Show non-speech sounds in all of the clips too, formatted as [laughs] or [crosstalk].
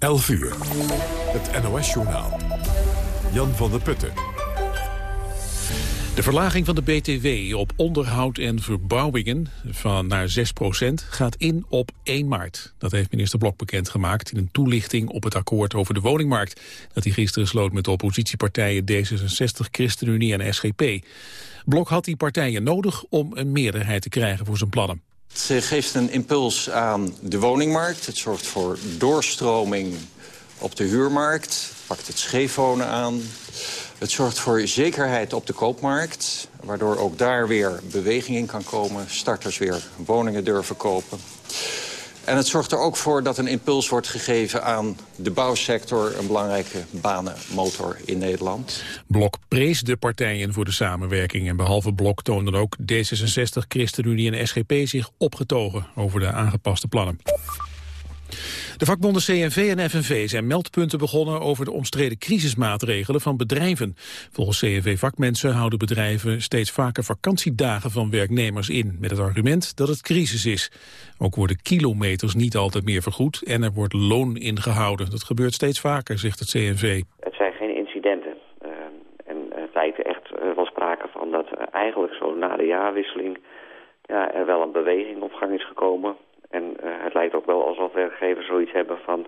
11 uur. Het NOS-journaal. Jan van der Putten. De verlaging van de BTW op onderhoud en verbouwingen van naar 6% gaat in op 1 maart. Dat heeft minister Blok bekendgemaakt in een toelichting op het akkoord over de woningmarkt. Dat hij gisteren sloot met de oppositiepartijen D66, ChristenUnie en SGP. Blok had die partijen nodig om een meerderheid te krijgen voor zijn plannen. Het geeft een impuls aan de woningmarkt. Het zorgt voor doorstroming op de huurmarkt. Pakt het scheefwonen aan. Het zorgt voor zekerheid op de koopmarkt. Waardoor ook daar weer beweging in kan komen. Starters weer woningen durven kopen. En het zorgt er ook voor dat een impuls wordt gegeven aan de bouwsector... een belangrijke banenmotor in Nederland. Blok prees de partijen voor de samenwerking. En behalve Blok toonden ook D66, ChristenUnie en SGP zich opgetogen over de aangepaste plannen. De vakbonden CNV en FNV zijn meldpunten begonnen over de omstreden crisismaatregelen van bedrijven. Volgens CNV-vakmensen houden bedrijven steeds vaker vakantiedagen van werknemers in, met het argument dat het crisis is. Ook worden kilometers niet altijd meer vergoed en er wordt loon ingehouden. Dat gebeurt steeds vaker, zegt het CNV. Het zijn geen incidenten. Uh, en het lijkt echt uh, wel sprake van dat eigenlijk zo na de jaarwisseling ja, er wel een beweging op gang is gekomen. En uh, het lijkt ook wel alsof werkgevers zoiets hebben van...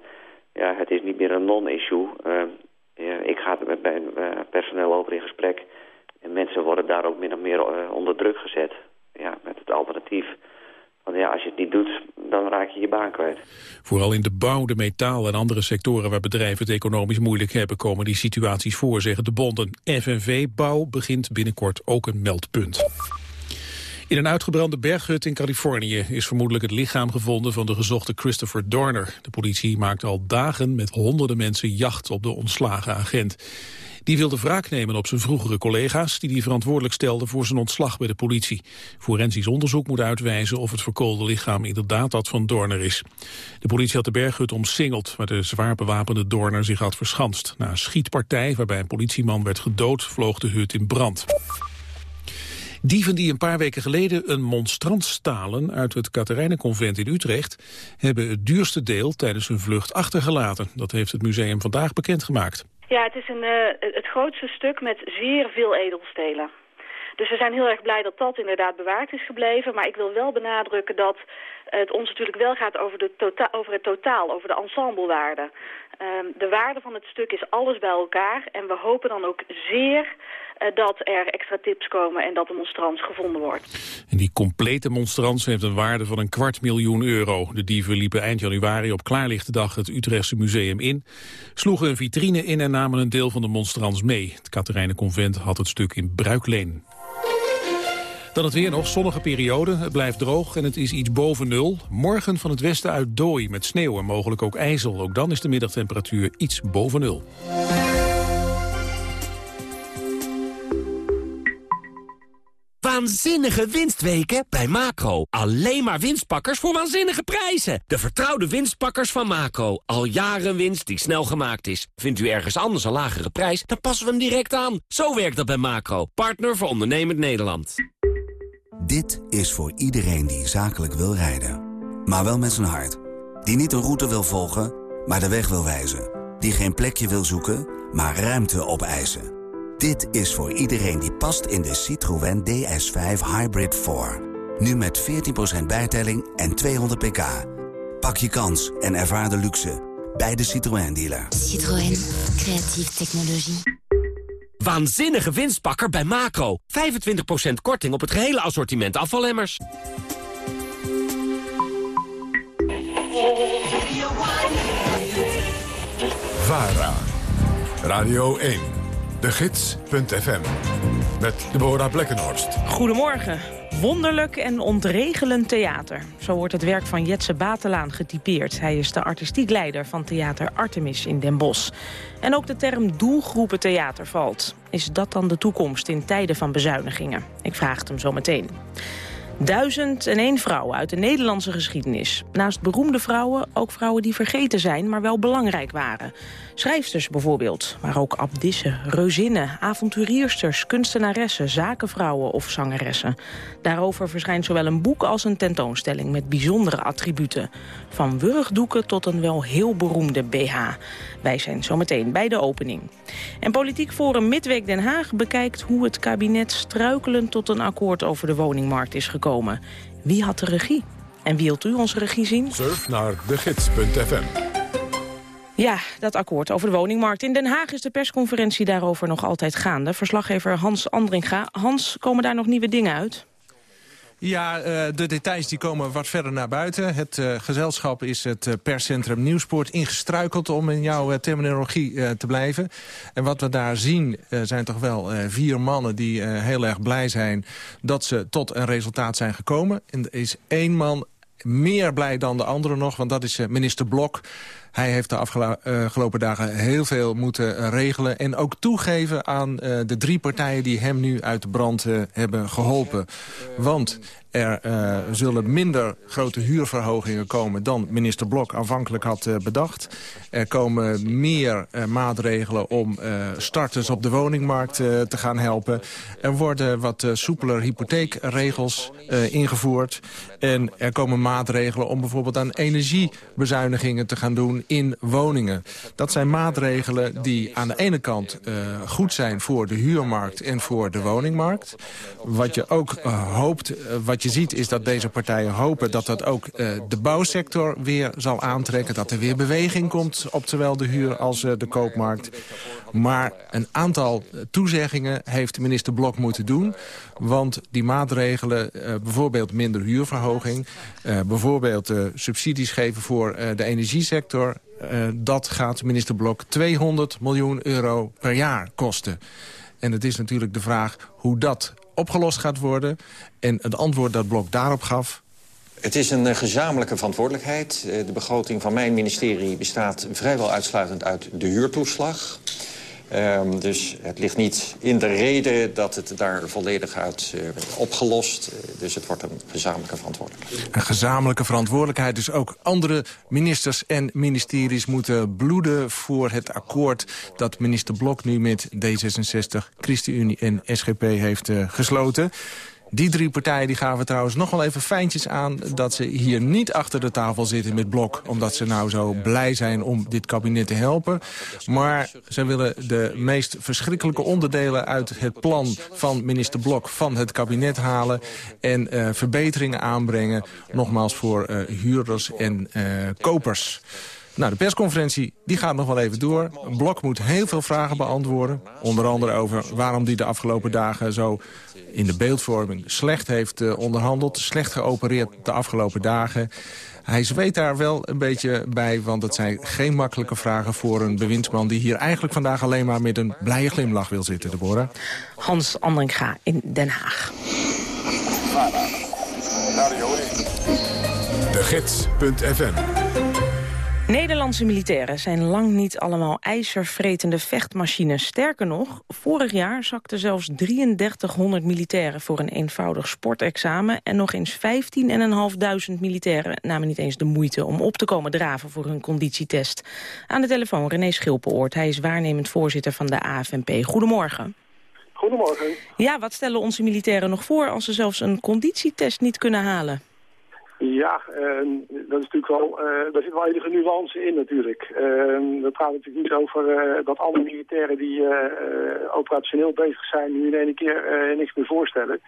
ja, het is niet meer een non-issue. Ja, ik ga er met mijn uh, personeel over in gesprek. En mensen worden daar ook min of meer onder druk gezet. Ja, met het alternatief. Want ja, als je het niet doet, dan raak je je baan kwijt. Vooral in de bouw, de metaal en andere sectoren waar bedrijven het economisch moeilijk hebben... komen die situaties voor, zeggen de bonden. FNV Bouw begint binnenkort ook een meldpunt. In een uitgebrande berghut in Californië is vermoedelijk het lichaam gevonden van de gezochte Christopher Dorner. De politie maakt al dagen met honderden mensen jacht op de ontslagen agent. Die wilde wraak nemen op zijn vroegere collega's... die hij verantwoordelijk stelden voor zijn ontslag bij de politie. Forensisch onderzoek moet uitwijzen of het verkoolde lichaam inderdaad dat van Dorner is. De politie had de berghut omsingeld... waar de zwaar bewapende Dorner zich had verschanst. Na een schietpartij waarbij een politieman werd gedood... vloog de hut in brand. Dieven die een paar weken geleden een monstrans stalen uit het Katerijnenconvent in Utrecht, hebben het duurste deel tijdens hun vlucht achtergelaten. Dat heeft het museum vandaag bekendgemaakt. Ja, het is een, uh, het grootste stuk met zeer veel edelstelen. Dus we zijn heel erg blij dat dat inderdaad bewaard is gebleven. Maar ik wil wel benadrukken dat het ons natuurlijk wel gaat over, de tota over het totaal, over de ensemblewaarde. Um, de waarde van het stuk is alles bij elkaar. En we hopen dan ook zeer dat er extra tips komen en dat de monstrans gevonden wordt. En die complete monstrans heeft een waarde van een kwart miljoen euro. De dieven liepen eind januari op klaarlichte dag het Utrechtse museum in, sloegen een vitrine in en namen een deel van de monstrans mee. Het Katerijnenconvent had het stuk in bruikleen. Dan het weer nog, zonnige periode. Het blijft droog en het is iets boven nul. Morgen van het westen uit dooi met sneeuw en mogelijk ook ijzel. Ook dan is de middagtemperatuur iets boven nul. Waanzinnige winstweken bij Macro. Alleen maar winstpakkers voor waanzinnige prijzen. De vertrouwde winstpakkers van Macro. Al jaren winst die snel gemaakt is. Vindt u ergens anders een lagere prijs, dan passen we hem direct aan. Zo werkt dat bij Macro. Partner voor ondernemend Nederland. Dit is voor iedereen die zakelijk wil rijden. Maar wel met zijn hart. Die niet een route wil volgen, maar de weg wil wijzen. Die geen plekje wil zoeken, maar ruimte opeisen. Dit is voor iedereen die past in de Citroën DS5 Hybrid 4. Nu met 14% bijtelling en 200 pk. Pak je kans en ervaar de luxe bij de Citroën dealer. Citroën, creatieve technologie. Waanzinnige winstpakker bij Macro. 25% korting op het gehele assortiment afvalemmers. VARA. Radio 1. De Gids.fm. Met Deborah Blekkenhorst. Goedemorgen. Wonderlijk en ontregelend theater. Zo wordt het werk van Jetse Batelaan getypeerd. Hij is de artistiek leider van theater Artemis in Den Bosch. En ook de term doelgroepentheater valt. Is dat dan de toekomst in tijden van bezuinigingen? Ik vraag het hem zo meteen. Duizend en één vrouw uit de Nederlandse geschiedenis. Naast beroemde vrouwen ook vrouwen die vergeten zijn, maar wel belangrijk waren. Schrijfsters bijvoorbeeld, maar ook abdissen, reuzinnen, avonturiersters, kunstenaressen, zakenvrouwen of zangeressen. Daarover verschijnt zowel een boek als een tentoonstelling met bijzondere attributen. Van wurgdoeken tot een wel heel beroemde BH. Wij zijn zometeen bij de opening. En Politiek Forum Midweek Den Haag bekijkt hoe het kabinet struikelend tot een akkoord over de woningmarkt is gekomen. Wie had de regie? En wilt u onze regie zien? Surf naar degids.fm. Ja, dat akkoord over de woningmarkt. In Den Haag is de persconferentie daarover nog altijd gaande. Verslaggever Hans Andringa. Hans, komen daar nog nieuwe dingen uit? Ja, uh, de details die komen wat verder naar buiten. Het uh, gezelschap is het uh, perscentrum Nieuwspoort ingestruikeld... om in jouw terminologie te blijven. En wat we daar zien zijn toch wel vier mannen die heel erg blij zijn... dat ze tot een resultaat zijn gekomen. En er is één man meer blij dan de andere nog, want dat is minister Blok... Hij heeft de afgelopen dagen heel veel moeten regelen... en ook toegeven aan de drie partijen die hem nu uit de brand hebben geholpen. Want er zullen minder grote huurverhogingen komen dan minister Blok aanvankelijk had bedacht. Er komen meer maatregelen om starters op de woningmarkt te gaan helpen. Er worden wat soepeler hypotheekregels ingevoerd. En er komen maatregelen om bijvoorbeeld aan energiebezuinigingen te gaan doen in woningen. Dat zijn maatregelen die aan de ene kant goed zijn voor de huurmarkt en voor de woningmarkt. Wat je ook hoopt, wat je ziet is dat deze partijen hopen dat dat ook de bouwsector weer zal aantrekken. Dat er weer beweging komt op zowel de huur als de koopmarkt. Maar een aantal toezeggingen heeft minister Blok moeten doen. Want die maatregelen, bijvoorbeeld minder huurverhoging... bijvoorbeeld subsidies geven voor de energiesector... dat gaat minister Blok 200 miljoen euro per jaar kosten. En het is natuurlijk de vraag hoe dat opgelost gaat worden. En het antwoord dat Blok daarop gaf... Het is een uh, gezamenlijke verantwoordelijkheid. Uh, de begroting van mijn ministerie bestaat vrijwel uitsluitend uit de huurtoeslag. Um, dus het ligt niet in de reden dat het daar volledig uit uh, opgelost. Uh, dus het wordt een gezamenlijke verantwoordelijkheid. Een gezamenlijke verantwoordelijkheid. Dus ook andere ministers en ministeries moeten bloeden voor het akkoord... dat minister Blok nu met D66, ChristenUnie en SGP heeft uh, gesloten. Die drie partijen die gaven trouwens nog wel even fijntjes aan... dat ze hier niet achter de tafel zitten met Blok... omdat ze nou zo blij zijn om dit kabinet te helpen. Maar ze willen de meest verschrikkelijke onderdelen... uit het plan van minister Blok van het kabinet halen... en uh, verbeteringen aanbrengen, nogmaals voor uh, huurders en uh, kopers. Nou, de persconferentie die gaat nog wel even door. Blok moet heel veel vragen beantwoorden. Onder andere over waarom die de afgelopen dagen zo in de beeldvorming slecht heeft uh, onderhandeld. Slecht geopereerd de afgelopen dagen. Hij zweet daar wel een beetje bij, want het zijn geen makkelijke vragen voor een bewindsman... die hier eigenlijk vandaag alleen maar met een blije glimlach wil zitten, Deborah. Hans Andringa in Den Haag. De Gids.fm Nederlandse militairen zijn lang niet allemaal ijzervretende vechtmachines. Sterker nog, vorig jaar zakten zelfs 3300 militairen voor een eenvoudig sportexamen... en nog eens 15.500 militairen namen niet eens de moeite om op te komen draven voor hun conditietest. Aan de telefoon René Schilpenoort, hij is waarnemend voorzitter van de AFNP. Goedemorgen. Goedemorgen. Ja, wat stellen onze militairen nog voor als ze zelfs een conditietest niet kunnen halen? Ja, uh, dat is natuurlijk wel, uh, daar zit wel enige nuance in natuurlijk. Uh, dat gaat natuurlijk niet over uh, dat alle militairen die operationeel bezig zijn nu in één keer niks meer voorstellen.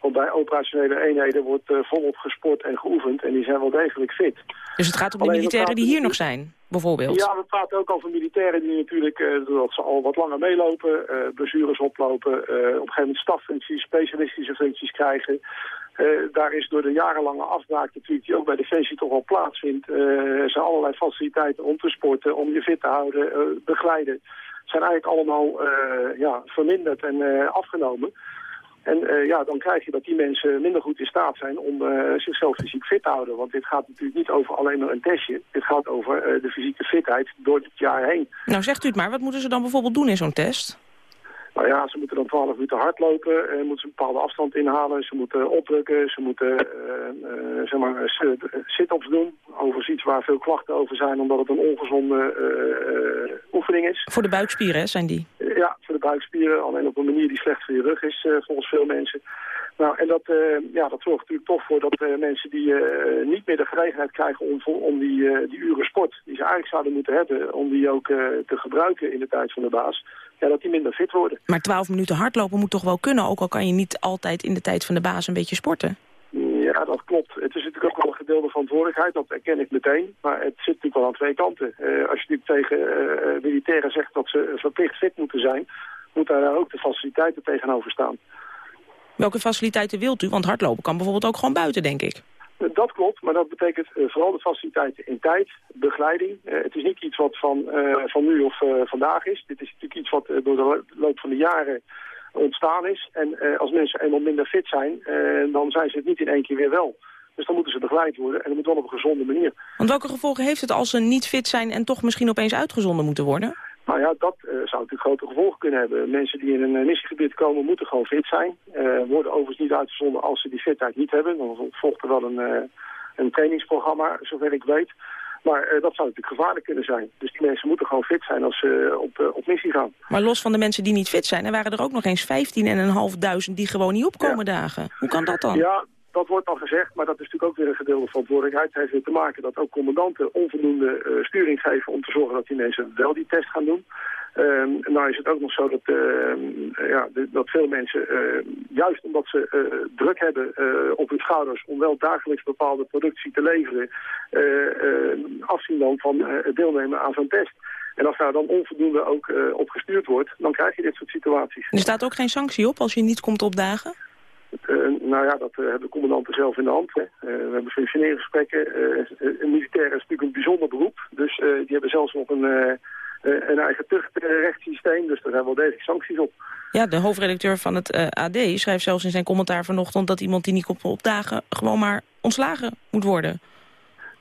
Want bij operationele eenheden wordt volop gesport en geoefend en die zijn wel degelijk fit. Dus het gaat om de militairen die hier nog zijn, bijvoorbeeld? Ja, we praten ook over militairen die natuurlijk, doordat ze al wat langer meelopen, blessures oplopen, op een gegeven moment staffuncties, specialistische functies krijgen. Uh, daar is door de jarenlange afbraak natuurlijk die ook bij Defensie toch wel plaatsvindt. Er zijn allerlei faciliteiten om te sporten, om je fit te houden, uh, begeleiden. Zijn eigenlijk allemaal ja, verminderd en afgenomen. En ja, dan krijg je dat die mensen minder goed in staat zijn om zichzelf fysiek fit te houden. Want dit gaat natuurlijk niet over alleen maar een testje. Dit gaat over de fysieke fitheid door het jaar heen. Nou zegt u het maar, wat moeten ze dan bijvoorbeeld doen in zo'n test? Nou ja, ze moeten dan 12 minuten hardlopen, uh, moeten ze een bepaalde afstand inhalen, ze moeten opdrukken, ze moeten uh, uh, zeg maar sit-ups doen over iets waar veel klachten over zijn, omdat het een ongezonde oefening is. Voor de buikspieren zijn die? ja, voor de buikspieren, alleen op een manier die slecht voor je rug is, volgens veel mensen. Nou, en dat, ja, dat zorgt natuurlijk toch voor dat mensen die niet meer de gelegenheid krijgen om, om die, die uren sport, die ze eigenlijk zouden moeten hebben, om die ook te gebruiken in de tijd van de baas, ja, dat die minder fit worden. Maar 12 minuten hardlopen moet toch wel kunnen, ook al kan je niet altijd in de tijd van de baas een beetje sporten? Ja, dat klopt. Het is natuurlijk ook wel een gedeelde verantwoordelijkheid, dat erken ik meteen. Maar het zit natuurlijk wel aan twee kanten. Uh, als je natuurlijk tegen uh, militairen zegt dat ze verplicht fit moeten zijn, moet daar ook de faciliteiten tegenover staan. Welke faciliteiten wilt u? Want hardlopen kan bijvoorbeeld ook gewoon buiten, denk ik. Dat klopt, maar dat betekent uh, vooral de faciliteiten in tijd, begeleiding. Uh, het is niet iets wat van, uh, van nu of vandaag is. Dit is natuurlijk iets wat door de loop van de jaren ontstaan is. En als mensen eenmaal minder fit zijn, dan zijn ze het niet in één keer weer wel. Dus dan moeten ze begeleid worden en dat moet wel op een gezonde manier. Want welke gevolgen heeft het als ze niet fit zijn en toch misschien opeens uitgezonden moeten worden? Nou ja, dat uh, zou natuurlijk grote gevolgen kunnen hebben. Mensen die in een missiegebied komen moeten gewoon fit zijn. Uh, worden overigens niet uitgezonden als ze die fitheid niet hebben. Dan volgt er wel een, uh, een trainingsprogramma, zover ik weet. Maar dat zou natuurlijk gevaarlijk kunnen zijn. Dus die mensen moeten gewoon fit zijn als ze op, op missie gaan. Maar los van de mensen die niet fit zijn, er waren er ook nog eens 15.500 die gewoon niet opkomen ja. dagen. Hoe kan dat dan? Ja, dat wordt al gezegd, maar dat is natuurlijk ook weer een gedeelde verantwoordelijkheid. Heeft te maken dat ook commandanten onvoldoende uh, sturing geven om te zorgen dat die mensen wel die test gaan doen. Um, nou is het ook nog zo dat, uh, ja, dat veel mensen, uh, juist omdat ze druk hebben op hun schouders om wel dagelijks bepaalde productie te leveren, afzien dan van het deelnemen aan zo'n test. En als daar dan onvoldoende ook op gestuurd wordt, dan krijg je dit soort situaties. Er staat ook geen sanctie op als je niet komt opdagen? Uh, nou ja, dat uh, hebben de commandanten zelf in de hand. Hè. Uh, we hebben functioneringsgesprekken. een militair is natuurlijk een bijzonder beroep. Dus die hebben zelfs nog een, een eigen tuchtrechtssysteem. Dus daar zijn wel degelijk sancties op. Ja, de hoofdredacteur van het AD schrijft zelfs in zijn commentaar vanochtend... dat iemand die niet komt opdagen gewoon maar ontslagen moet worden.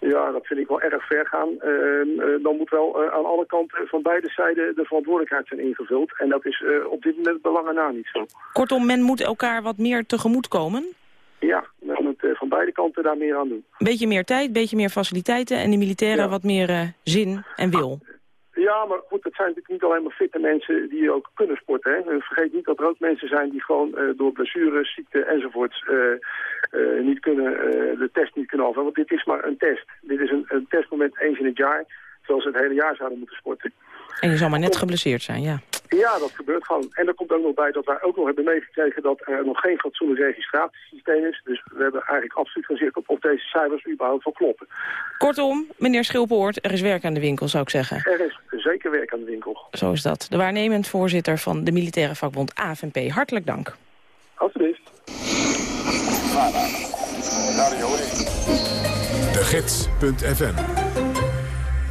Ja, dat vind ik wel erg ver gaan. Uh, uh, dan moet wel uh, aan alle kanten van beide zijden de verantwoordelijkheid zijn ingevuld. En dat is op dit moment belangen na niet zo. Kortom, men moet elkaar wat meer tegemoet komen? Ja, men moet van beide kanten daar meer aan doen. Beetje meer tijd, beetje meer faciliteiten en de militairen ja. wat meer zin en wil. Ja, maar goed, het zijn natuurlijk niet alleen maar fitte mensen die ook kunnen sporten. Hè. Vergeet niet dat er ook mensen zijn die gewoon uh, door blessures, ziekte enzovoorts uh, uh, niet kunnen, de test niet kunnen afvallen. Want dit is maar een test. Dit is een, een testmoment eens in het jaar, zoals ze het hele jaar zouden moeten sporten. En je zal maar net geblesseerd zijn, ja. Ja, dat gebeurt gewoon. En er komt ook nog bij dat wij ook nog hebben meegekregen dat er nog geen fatsoenlijk registratiesysteem is. Dus we hebben eigenlijk absoluut geen zicht op of deze cijfers überhaupt wel kloppen. Kortom, meneer Schilpoort, er is werk aan de winkel, zou ik zeggen. Er is zeker werk aan de winkel. Zo is dat. De waarnemend voorzitter van de militaire vakbond AFNP. Hartelijk dank. Alsjeblieft. De Gids.fm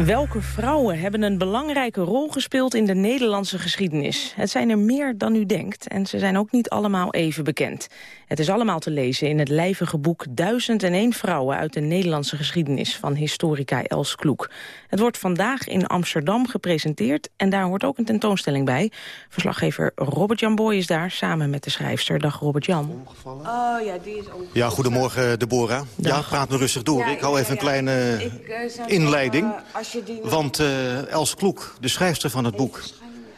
Welke vrouwen hebben een belangrijke rol gespeeld in de Nederlandse geschiedenis? Het zijn er meer dan u denkt en ze zijn ook niet allemaal even bekend. Het is allemaal te lezen in het lijvige boek 1001 vrouwen uit de Nederlandse geschiedenis van historica Els Kloek. Het wordt vandaag in Amsterdam gepresenteerd en daar hoort ook een tentoonstelling bij. Verslaggever Robert-Jan Boy is daar samen met de schrijfster. Dag Robert-Jan. Oh ja, die is omgevallen. Ja, goedemorgen Deborah. Dag. Ja, praat me rustig door. Ja, ik hou even een kleine ik, uh, inleiding. Uh, want uh, Els Kloek, de schrijfster van het boek,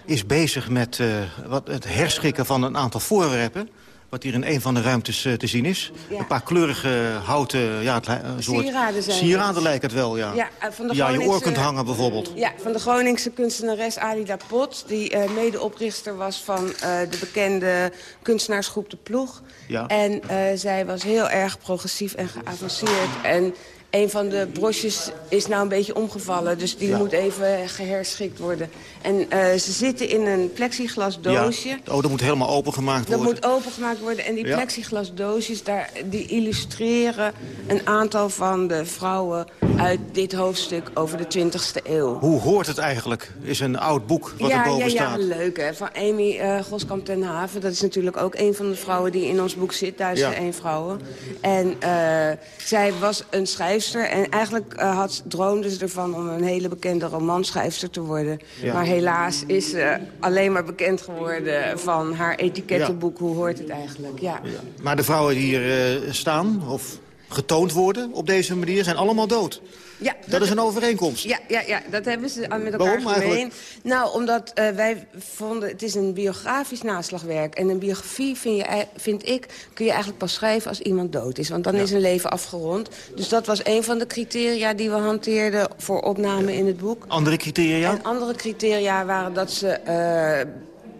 is bezig met uh, wat, het herschikken van een aantal voorwerpen wat hier in een van de ruimtes uh, te zien is. Ja. Een paar kleurige houten ja, het, soort sieraden, zijn sieraden lijkt het wel. Ja, ja, van de ja je oor kunt hangen bijvoorbeeld. Ja, van de Groningse kunstenares Ali Pot... die uh, medeoprichter was van uh, de bekende kunstenaarsgroep De Ploeg. Ja. En zij was heel erg progressief en geavanceerd... en een van de brosjes is nou een beetje omgevallen. Dus die ja. moet even geherschikt worden. En uh, ze zitten in een plexiglas doosje. Ja. Oh, dat moet helemaal opengemaakt worden? Dat moet opengemaakt worden. En die ja. plexiglas doosjes, daar, die illustreren een aantal van de vrouwen uit dit hoofdstuk over de 20e eeuw. Hoe hoort het eigenlijk? Is een oud boek wat ja, er boven ja, staat. Ja, leuk hè. Van Amy uh, Goskamp ten Haven. Dat is natuurlijk ook een van de vrouwen die in ons boek zit. Duizend één vrouwen. En uh, zij was een schrijfster. En eigenlijk uh, had, droomde ze ervan om een hele bekende romanschrijfster te worden. Ja. Maar helaas is ze alleen maar bekend geworden van haar etikettenboek. Hoe hoort het eigenlijk? Ja. Maar de vrouwen die hier staan, of getoond worden op deze manier, zijn allemaal dood. Ja, dat, dat, is een overeenkomst. Ja, ja, ja, dat hebben ze met elkaar Waarom gemeen. Nou, omdat uh, wij vonden, het is een biografisch naslagwerk. En een biografie vind, je, vind ik, kun je eigenlijk pas schrijven als iemand dood is. Want dan ja. is een leven afgerond. Dus dat was een van de criteria die we hanteerden voor opname in het boek. Andere criteria? En andere criteria waren dat ze... Uh,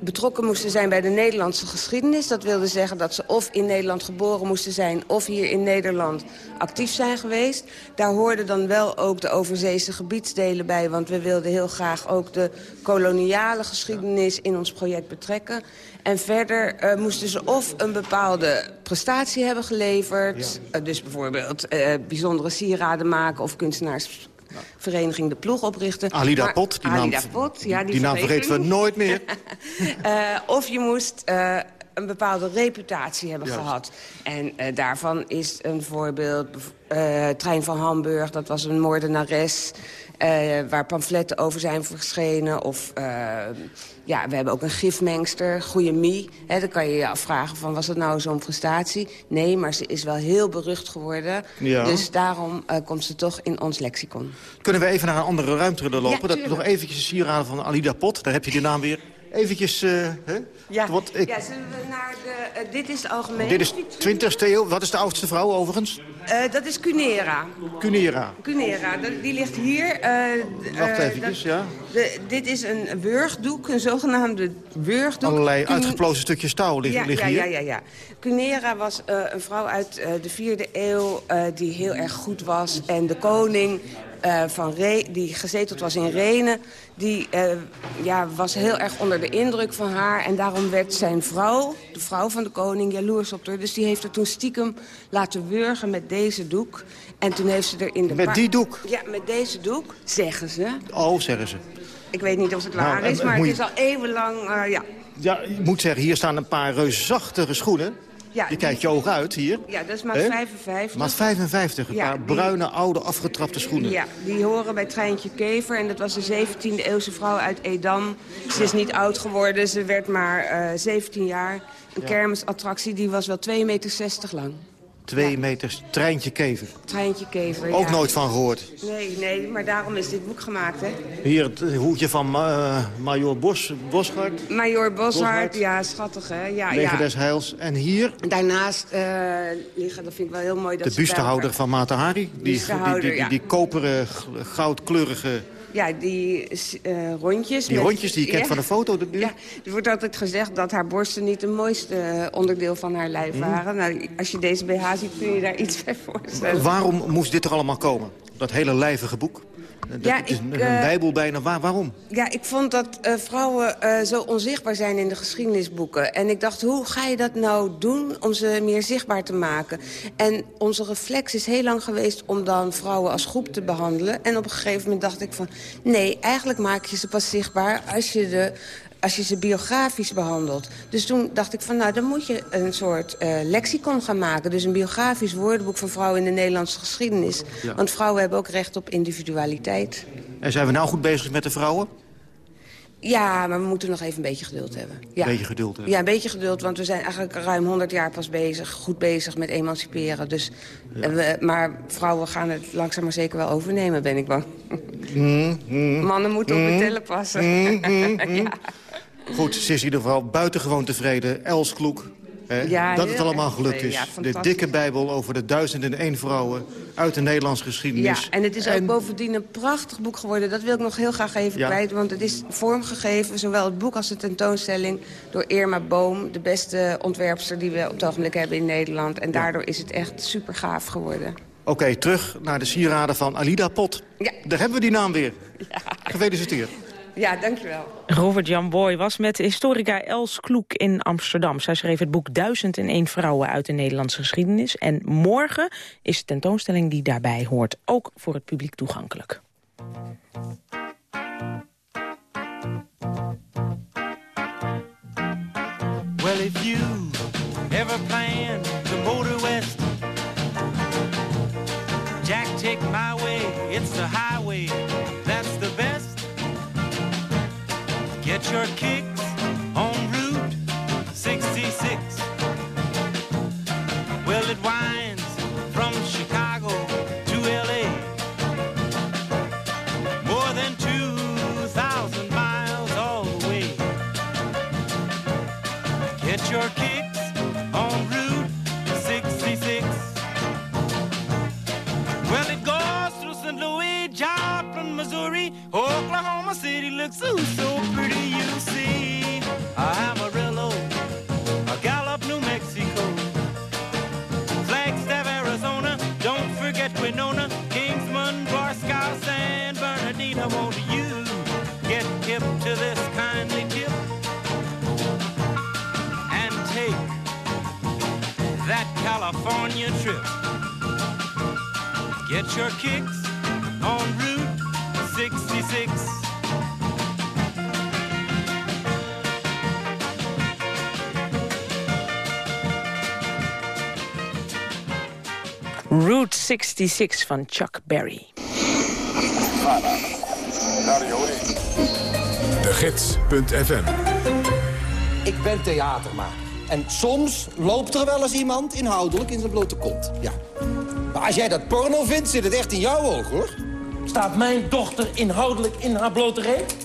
betrokken moesten zijn bij de Nederlandse geschiedenis. Dat wilde zeggen dat ze of in Nederland geboren moesten zijn... of hier in Nederland actief zijn geweest. Daar hoorden dan wel ook de overzeese gebiedsdelen bij... want we wilden heel graag ook de koloniale geschiedenis in ons project betrekken. En verder uh, moesten ze of een bepaalde prestatie hebben geleverd... Ja. Uh, dus bijvoorbeeld uh, bijzondere sieraden maken of kunstenaars vereniging De Ploeg oprichten. Alida maar, Pot, die, Alida naam, Pot, ja, die, die naam vergeten we nooit meer. uh, [laughs] of je moest uh, een bepaalde reputatie hebben Juist. gehad. En uh, daarvan is een voorbeeld... Trein van Hamburg, dat was een moordenares... waar pamfletten over zijn verschenen. Of ja, we hebben ook een gifmengster, Goeie Mie. Hè, dan kan je je afvragen, van, was het nou zo'n prestatie? Nee, maar ze is wel heel berucht geworden. Ja. Dus daarom uh, komt ze toch in ons lexicon. Kunnen we even naar een andere ruimte lopen? Ja, dat nog eventjes de sieraden van Alida Pot. Daar heb je de naam weer. Eventjes, uh, hè? Ja, Want ik, ja zullen we naar de... Uh, dit is de algemeen. dit is 20e eeuw. Wat is de oudste vrouw overigens? Uh, dat is Cunera. Cunera. Cunera, die ligt hier. Wacht eventjes, ja. De, dit is een wurgdoek, een zogenaamde wurgdoek. Allerlei uitgeplozen stukjes touw liggen, ja, liggen ja, hier. Ja, ja, ja. Cunera was een vrouw uit de vierde eeuw die heel erg goed was. En de koning uh, van Re die gezeteld was in Renen, die uh, ja, was heel erg onder de indruk van haar. En daarom werd zijn vrouw, de vrouw van de koning, jaloers op haar. Dus die heeft er toen stiekem laten wurgen met deze doek. En toen heeft ze er in de... Met die doek? Ja, met deze doek, zeggen ze. Oh, zeggen ze. Ik weet niet of het waar Nou, is, en- maar het je- is al eeuwenlang... Uh, ja. Ja, je moet zeggen, hier staan een paar reusachtige schoenen. Ja, je die- kijkt je oog uit hier. ja, dat is maat Hè? 55. Maat 55, een Ja, paar die- bruine, oude, afgetrapte schoenen. Ja, die horen bij Treintje Kever. En dat was een 17e eeuwse vrouw uit Edam. Ze is niet oud geworden, ze werd maar eh 17 jaar. Een kermisattractie, die was wel 2,60 meter lang. Twee meters, treintje kever. Treintje Kever, Ook ja. nooit van gehoord. Nee, nee, maar daarom is dit boek gemaakt, hè. Hier het hoedje van uh, Major Bos, Boschart, Major Boshart, ja, schattig, hè. Ja, leger ja. des Heils. En hier Daarnaast eh, liggen, dat vind ik wel heel mooi... Dat de bustehouder van Mata Hari. Die, die, die, die, die koperen, goudkleurige... Ja, die eh, rondjes. Die met- rondjes die je kent Ja. van de foto. de- Ja, er wordt altijd gezegd dat haar borsten niet het mooiste eh, onderdeel van haar lijf Mhm. waren. Nou, als je deze BH ziet, kun je daar iets bij voorstellen. Waarom moest dit er allemaal komen? Dat hele lijvige boek. Dat Ja, is ik, een, eh, bijbel bijna. Waar, waarom? Ja, ik vond dat eh, vrouwen eh, zo onzichtbaar zijn in de geschiedenisboeken. En ik dacht, hoe ga je dat nou doen om ze meer zichtbaar te maken? En onze reflex is heel lang geweest om dan vrouwen als groep te behandelen. En op een gegeven moment dacht ik van... nee, eigenlijk maak je ze pas zichtbaar als je de als je ze biografisch behandelt. Dus toen dacht ik van, nou, dan moet je een soort eh, lexicon gaan maken. Dus een biografisch woordenboek van vrouwen in de Nederlandse geschiedenis. Ja. Want vrouwen hebben ook recht op individualiteit. En zijn we nou goed bezig met de vrouwen? Ja, maar we moeten nog even een beetje geduld hebben. Ja. Een beetje geduld hebben. Ja, een beetje geduld, want we zijn eigenlijk ruim 100 jaar pas bezig, goed bezig met emanciperen. Dus, we, maar vrouwen gaan het langzaam maar zeker wel overnemen, ben ik bang. Mannen moeten op hun tellen passen. [laughs] ja. Goed, ze is in ieder geval buitengewoon tevreden. Els Kloek. Hè, Ja, dat het allemaal gelukt is. Ja, de dikke bijbel over de duizend en één vrouwen uit de Nederlandse ja, geschiedenis. en het is ook bovendien een prachtig boek geworden. Dat wil ik nog heel graag even Ja. kwijt. Want het is vormgegeven, zowel het boek als de tentoonstelling... door Irma Boom, de beste ontwerpster die we op het ogenblik hebben in Nederland. En daardoor is het echt super gaaf geworden. Oké, terug naar de sieraden van Alida Pot. Ja. Daar hebben we die naam weer. [laughs] Gefeliciteerd. Ja, dankjewel. Robert Jan Boy was met historica Els Kloek in Amsterdam. Zij schreef het boek Duizend en één vrouwen uit de Nederlandse geschiedenis. En morgen is de tentoonstelling die daarbij hoort ook voor het publiek toegankelijk. Well, if you ever plan to motor west, Jack, take my way, it's the highway, Get your kicks on Route 66. Well, it winds from Chicago to LA. More than 2,000 miles all the way. Get your kicks on Route 66. Well, it goes through St. Louis, Joplin, Missouri, Oklahoma City looks so, so pretty, Get your kicks on Route 66. Route 66 van Chuck Berry. De Gids.fm Ik ben theatermaker. En soms loopt er wel eens iemand inhoudelijk in zijn blote kont. Ja. Maar als jij dat porno vindt, zit het echt in jouw ogen, hoor. Staat mijn dochter inhoudelijk in haar blote reet?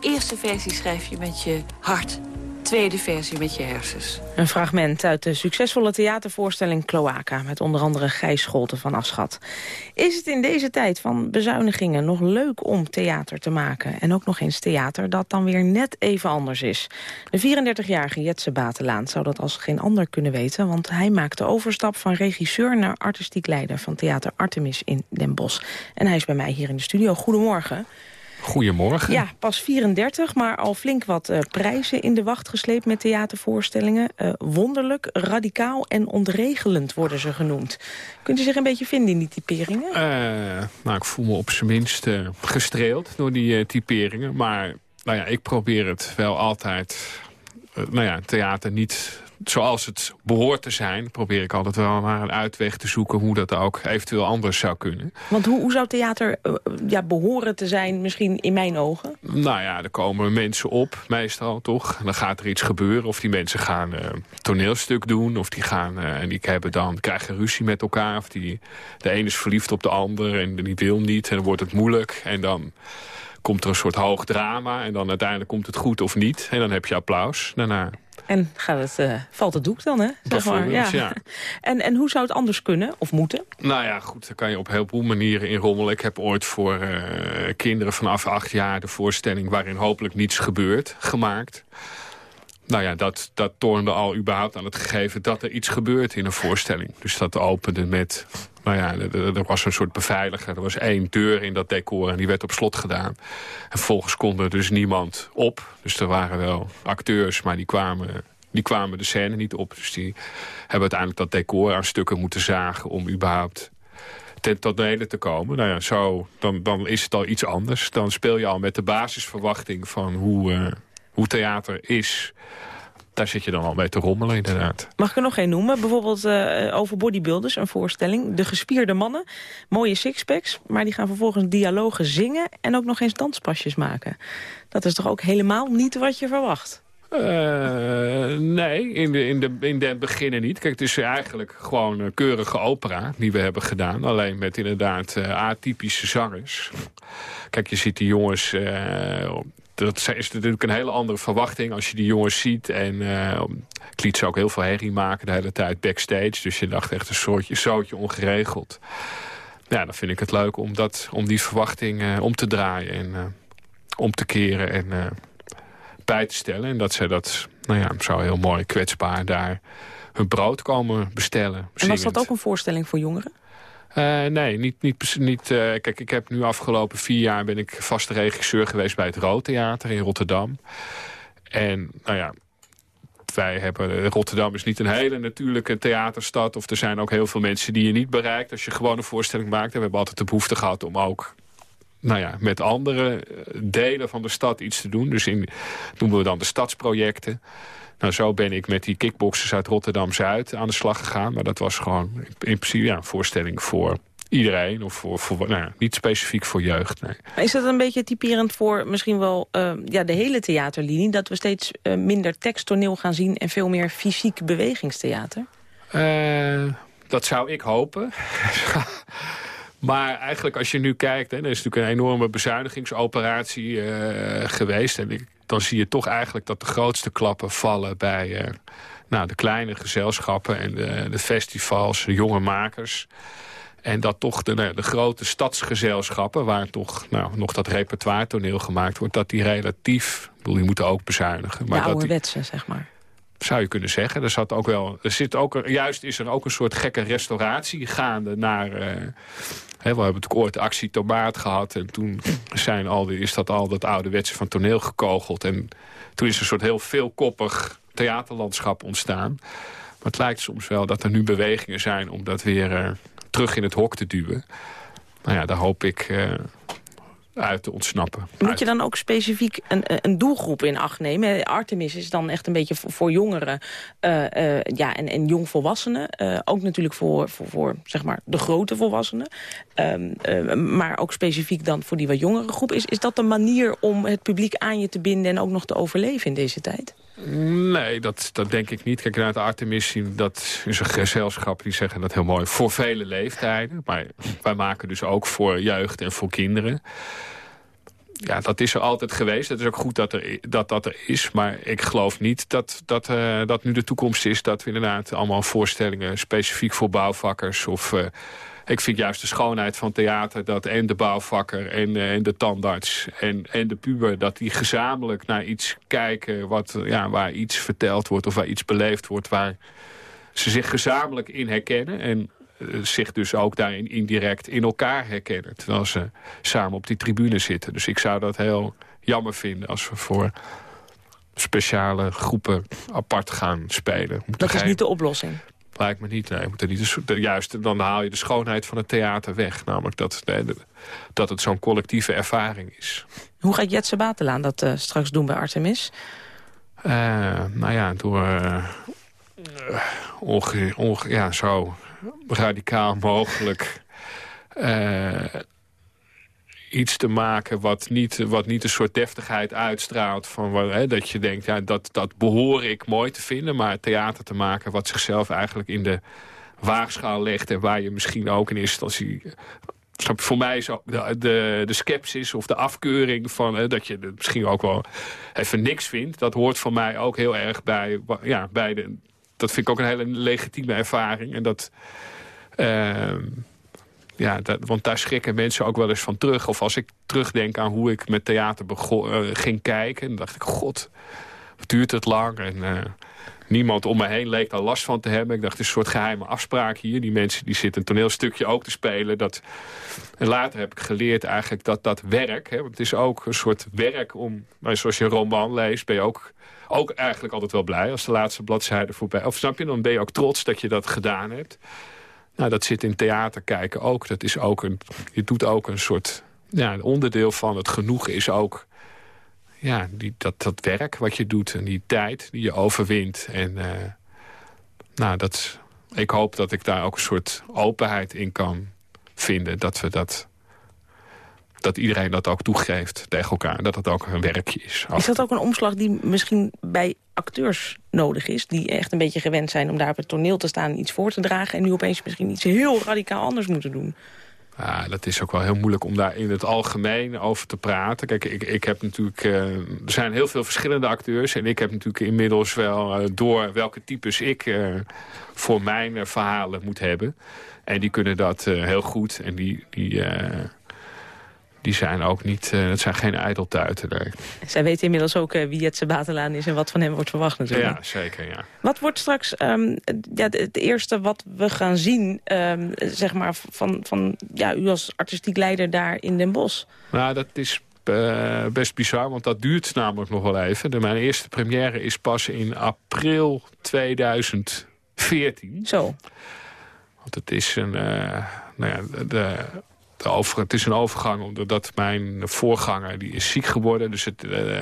Eerste versie schrijf je met je hart. Tweede versie met je hersens. Een fragment uit de succesvolle theatervoorstelling Cloaca... met onder andere Gijs Scholten van Aschat. Is het in deze tijd van bezuinigingen nog leuk om theater te maken? En ook nog eens theater dat dan weer net even anders is. De 34-jarige Jetse Batelaan zou dat als geen ander kunnen weten... want hij maakt de overstap van regisseur naar artistiek leider... van Theater Artemis in Den Bosch. En hij is bij mij hier in de studio. Goedemorgen. Goedemorgen. Ja, pas 34, maar al flink wat uh, prijzen in de wacht gesleept met theatervoorstellingen. Uh, wonderlijk, radicaal en ontregelend worden ze genoemd. Kunt u zich een beetje vinden in die typeringen? Uh, nou, ik voel me op zijn minst gestreeld door die typeringen. Maar nou ja, ik probeer het wel altijd... nou ja, theater niet zoals het behoort te zijn... probeer ik altijd wel naar een uitweg te zoeken... hoe dat ook eventueel anders zou kunnen. Want hoe, hoe zou theater uh, ja, behoren te zijn, misschien in mijn ogen? Nou ja, er komen mensen op, meestal toch. En dan gaat er iets gebeuren. Of die mensen gaan uh, toneelstuk doen. Of die gaan uh, en die hebben dan, krijgen ruzie met elkaar. Of die, de ene is verliefd op de ander en die wil niet. En dan wordt het moeilijk. En dan komt er een soort hoog drama. En dan uiteindelijk komt het goed of niet. En dan heb je applaus daarna. En gaat het, uh, valt het doek dan, hè? Zeg maar. ja. ja. [laughs] En, en hoe zou het anders kunnen, of moeten? Nou ja, goed, daar kan je op heel veel manieren in rommelen. Ik heb ooit voor uh, kinderen vanaf acht jaar de voorstelling... waarin hopelijk niets gebeurt, gemaakt. Nou ja, dat, dat toonde al überhaupt aan het gegeven dat er iets gebeurt in een voorstelling. Dus dat opende met nou ja, er was een soort beveiliger. Er was één deur in dat decor en die werd op slot gedaan. En vervolgens kon er dus niemand op. Dus er waren wel acteurs, maar die kwamen, die kwamen de scène niet op. Dus die hebben uiteindelijk dat decor aan stukken moeten zagen... om überhaupt ten tonele te komen. Nou ja, zo, dan, dan is het al iets anders. Dan speel je al met de basisverwachting van hoe, uh, hoe theater is daar zit je dan al mee te rommelen inderdaad. Mag ik er nog één noemen? Bijvoorbeeld uh, over bodybuilders, een voorstelling. De gespierde mannen, mooie sixpacks... maar die gaan vervolgens dialogen zingen... en ook nog eens danspasjes maken. Dat is toch ook helemaal niet wat je verwacht? Uh, nee, in de, in, de, in de beginnen niet. Kijk, het is eigenlijk gewoon een keurige opera die we hebben gedaan. Alleen met inderdaad uh, atypische zangers. Kijk, je ziet die jongens... Uh, dat is natuurlijk een hele andere verwachting als je die jongens ziet. En uh, ik liet ze ook heel veel herrie maken de hele tijd backstage. Dus je dacht echt een soortje zootje ongeregeld. Ja, dan vind ik het leuk om, dat, om die verwachting uh, om te draaien en uh, om te keren en bij te stellen. En dat ze dat, nou ja, zo heel mooi kwetsbaar daar hun brood komen bestellen. En was dat ook een voorstelling voor jongeren? Uh, nee, niet, niet, niet uh, kijk, ik heb nu afgelopen vier jaar ben ik vaste regisseur geweest bij het Rood Theater in Rotterdam. En nou ja, wij hebben, Rotterdam is niet een hele natuurlijke theaterstad. Of er zijn ook heel veel mensen die je niet bereikt als je gewoon een voorstelling maakt. En we hebben altijd de behoefte gehad om ook nou ja, met andere delen van de stad iets te doen. Dus in, noemen we dan de stadsprojecten. Nou, zo ben ik met die kickboxers uit Rotterdam-Zuid aan de slag gegaan. Maar dat was gewoon in principe ja, een voorstelling voor iedereen. Of voor, voor nou, niet specifiek voor jeugd. Nee. is dat een beetje typerend voor misschien wel uh, ja, de hele theaterlinie? Dat we steeds uh, minder teksttoneel gaan zien en veel meer fysiek bewegingstheater? Uh, dat zou ik hopen. [laughs] maar eigenlijk als je nu kijkt... Hè, er is natuurlijk een enorme bezuinigingsoperatie geweest. En ik, dan zie je toch eigenlijk dat de grootste klappen vallen bij... nou, de kleine gezelschappen en de, de festivals, de jonge makers... En dat toch de, de, grote stadsgezelschappen... waar toch nou, nog dat repertoire toneel gemaakt wordt... dat die relatief... Ik bedoel, die moeten ook bezuinigen. Maar de ouderwetse, zeg maar. Zou je kunnen zeggen. Er, zat ook wel, er zit ook, juist is er ook een soort gekke restauratie gaande naar... Uh, hè, we hebben natuurlijk ooit actie tomaat gehad. En toen zijn al is dat al dat ouderwetse van toneel gekogeld. En toen is een soort heel veelkoppig theaterlandschap ontstaan. Maar het lijkt soms wel dat er nu bewegingen zijn om dat weer... Uh, terug in het hok te duwen. Nou ja, daar hoop ik uh, uit te ontsnappen. Moet je dan ook specifiek een, een doelgroep in acht nemen? Artemis is dan echt een beetje voor, voor jongeren uh, uh, ja, en, en jongvolwassenen. ook natuurlijk voor, voor, voor zeg maar de grote volwassenen. Um, maar ook specifiek dan voor die wat jongere groep. Is, is dat een manier om het publiek aan je te binden... en ook nog te overleven in deze tijd? Nee, dat, dat denk ik niet. Kijk naar het Artemis, dat is een gezelschap die zeggen dat heel mooi. Voor vele leeftijden. Maar wij maken dus ook voor jeugd en voor kinderen. Ja, dat is er altijd geweest. Het is ook goed dat er, dat, dat er is. Maar ik geloof niet dat, dat, uh, dat nu de toekomst is... dat we inderdaad allemaal voorstellingen specifiek voor bouwvakkers... of uh, ik vind juist de schoonheid van theater dat en de bouwvakker en, uh, en de tandarts en, en de puber... dat die gezamenlijk naar iets kijken wat, ja, waar iets verteld wordt of waar iets beleefd wordt... waar ze zich gezamenlijk in herkennen en uh, zich dus ook daarin indirect in elkaar herkennen... terwijl ze samen op die tribune zitten. Dus ik zou dat heel jammer vinden als we voor speciale groepen apart gaan spelen. Dat is niet de oplossing? Lijkt me niet. Nee, moet er niet juist, dan haal je de schoonheid van het theater weg. Namelijk dat, dat het zo'n collectieve ervaring is. Hoe gaat Jetse Batelaan dat uh, straks doen bij Artemis? Uh, nou ja, door uh, onge, onge, ja, zo radicaal mogelijk iets te maken wat niet, wat niet een soort deftigheid uitstraalt. Van, hè, dat je denkt, ja, dat, dat behoor ik mooi te vinden. Maar theater te maken wat zichzelf eigenlijk in de waagschaal legt. En waar je misschien ook in eerste instantie... Je, voor mij is ook de, de, de of de afkeuring van hè, dat je misschien ook wel even niks vindt. Dat hoort voor mij ook heel erg bij, ja, bij de... Dat vind ik ook een hele legitieme ervaring. En dat... Uh, ja, dat, want daar schrikken mensen ook wel eens van terug. Of als ik terugdenk aan hoe ik met theater begon, uh, ging kijken... dan dacht ik, god, wat duurt het lang? En uh, niemand om me heen leek daar last van te hebben. Ik dacht, het is een soort geheime afspraak hier. Die mensen die zitten een toneelstukje ook te spelen. Dat... En later heb ik geleerd eigenlijk dat dat werk... Hè, want het is ook een soort werk om... Nou, zoals je een roman leest, ben je ook, ook eigenlijk altijd wel blij... als de laatste bladzijde voorbij... Of snap je, dan ben je ook trots dat je dat gedaan hebt... Nou, dat zit in theater kijken ook. Dat is ook een, je doet ook een soort... Ja, een onderdeel van het genoegen is ook... Ja, die, dat, dat werk wat je doet en die tijd die je overwint. En uh, nou, dat, ik hoop dat ik daar ook een soort openheid in kan vinden. Dat we dat dat iedereen dat ook toegeeft tegen elkaar. Dat het ook een werkje is. Is dat ook een omslag die misschien bij acteurs nodig is... die echt een beetje gewend zijn om daar op het toneel te staan... iets voor te dragen... en nu opeens misschien iets heel radicaal anders moeten doen? Ja, dat is ook wel heel moeilijk om daar in het algemeen over te praten. Kijk, ik, ik heb natuurlijk... Uh, er zijn heel veel verschillende acteurs... en ik heb natuurlijk inmiddels wel uh, door welke types ik uh, voor mijn verhalen moet hebben. En die kunnen dat heel goed. En die... die die zijn ook niet, uh, het zijn geen ijdeltuiten. Nee. Zij weten inmiddels ook uh, wie Jetse Batelaan is en wat van hem wordt verwacht natuurlijk. Ja, zeker, ja. Wat wordt straks um, ja, het eerste wat we gaan zien, um, zeg maar, van, van ja, u als artistiek leider daar in Den Bosch? Nou, dat is uh, best bizar, want dat duurt namelijk nog wel even. De, mijn eerste première is pas in april 2014. Zo. Want het is een... Uh, nou ja, de, de over, het is een overgang omdat mijn voorganger die is ziek geworden. Dus het, uh,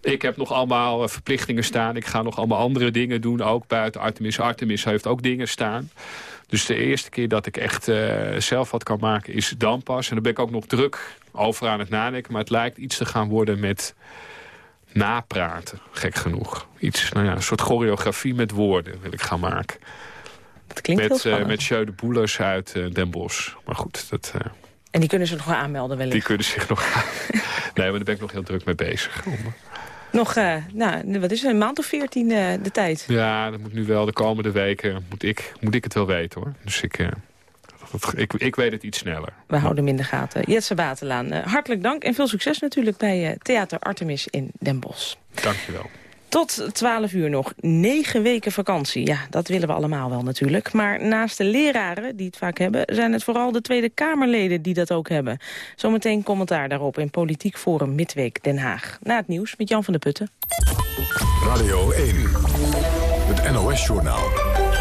ik heb nog allemaal verplichtingen staan. Ik ga nog allemaal andere dingen doen, ook buiten Artemis. Artemis heeft ook dingen staan. Dus de eerste keer dat ik echt uh, zelf wat kan maken is dan pas. En dan ben ik ook nog druk over aan het nadenken. Maar het lijkt iets te gaan worden met napraten, gek genoeg. Iets, nou ja, een soort choreografie met woorden wil ik gaan maken. Dat klinkt met, heel uh, Met Sjeu de Boelers uit uh, Den Bosch. Maar goed, dat... Uh, en die kunnen ze nog wel aanmelden wellicht? Die kunnen zich nog... [laughs] nee, maar daar ben ik nog heel druk mee bezig. Nog, uh, nou, wat is het, een maand of veertien uh, de tijd? Ja, dat moet nu wel de komende weken, moet ik, moet ik het wel weten hoor. Dus ik, uh, ik, ik weet het iets sneller. We houden hem in de gaten. Jetse Batelaan, hartelijk dank en veel succes natuurlijk bij Theater Artemis in Den Bosch. Dankjewel. Tot 12 uur nog. Negen weken vakantie. Ja, dat willen we allemaal wel natuurlijk. Maar naast de leraren die het vaak hebben... zijn het vooral de Tweede Kamerleden die dat ook hebben. Zometeen commentaar daarop in Politiek Forum Midweek Den Haag. Na het nieuws met Jan van der Putten. Radio 1. Het NOS-journaal.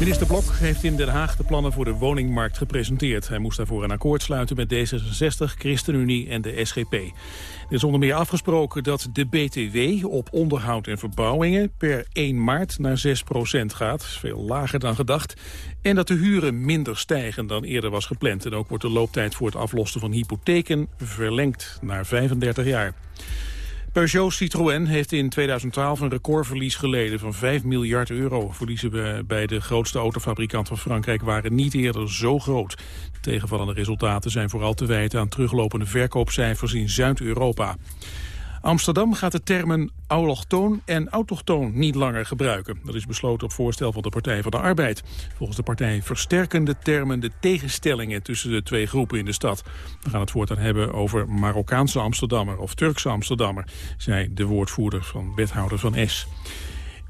Minister Blok heeft in Den Haag de plannen voor de woningmarkt gepresenteerd. Hij moest daarvoor een akkoord sluiten met D66, ChristenUnie en de SGP. Er is onder meer afgesproken dat de BTW op onderhoud en verbouwingen per 1 maart naar 6% gaat. veel lager dan gedacht. En dat de huren minder stijgen dan eerder was gepland. En ook wordt de looptijd voor het aflossen van hypotheken verlengd naar 35 jaar. Peugeot Citroën heeft in 2012 een recordverlies geleden van 5 miljard euro. Verliezen bij de grootste autofabrikant van Frankrijk waren niet eerder zo groot. De tegenvallende resultaten zijn vooral te wijten aan teruglopende verkoopcijfers in Zuid-Europa. Amsterdam gaat de termen allochtoon en autochtoon niet langer gebruiken. Dat is besloten op voorstel van de Partij van de Arbeid. Volgens de partij versterken de termen de tegenstellingen tussen de twee groepen in de stad. We gaan het voortaan hebben over Marokkaanse Amsterdammer of Turkse Amsterdammer, zei de woordvoerder van wethouder van S.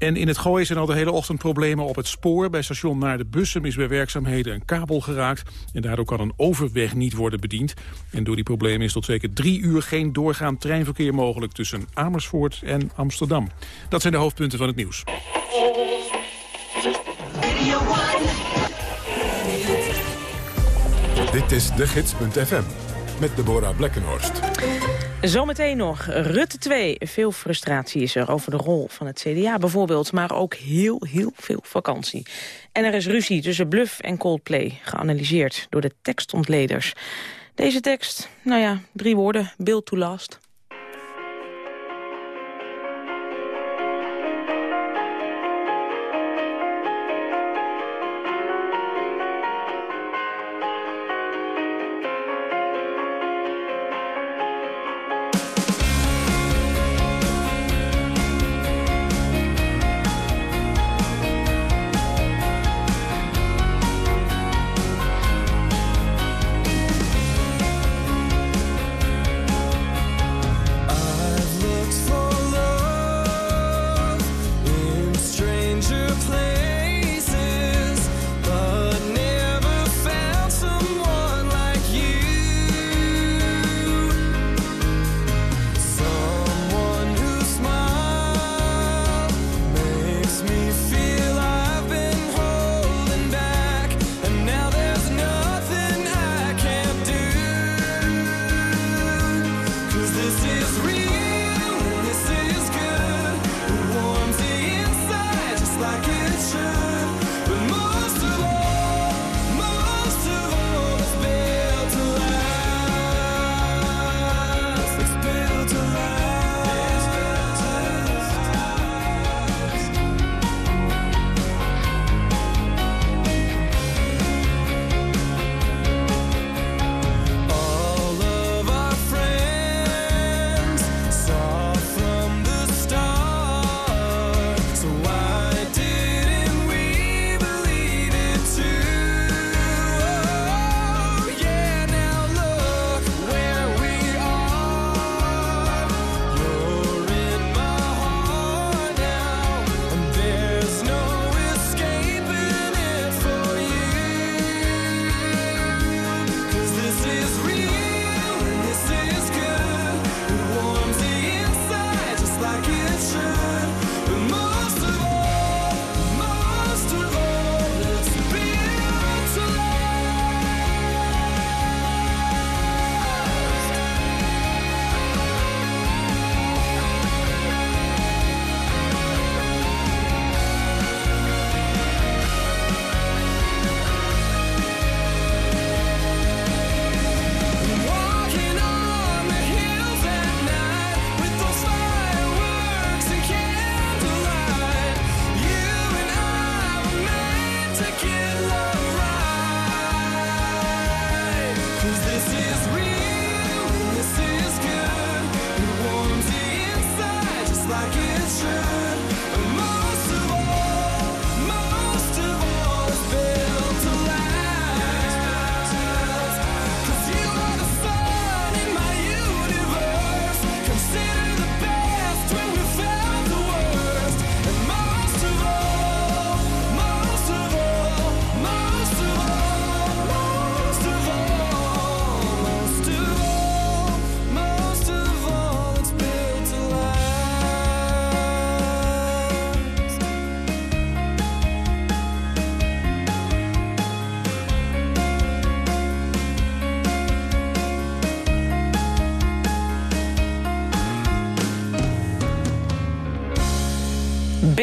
En in het Gooi zijn al de hele ochtend problemen op het spoor. Bij station naar de bussen is bij werkzaamheden een kabel geraakt. En daardoor kan een overweg niet worden bediend. En door die problemen is tot zeker drie uur geen doorgaand treinverkeer mogelijk... tussen Amersfoort en Amsterdam. Dat zijn de hoofdpunten van het nieuws. Dit is de gids.fm met Deborah Blekkenhorst. Zometeen nog Rutte 2. Veel frustratie is er over de rol van het CDA bijvoorbeeld... maar ook heel, heel veel vakantie. En er is ruzie tussen Bluff en Coldplay... geanalyseerd door de tekstontleders. Deze tekst, nou ja, drie woorden, build to last...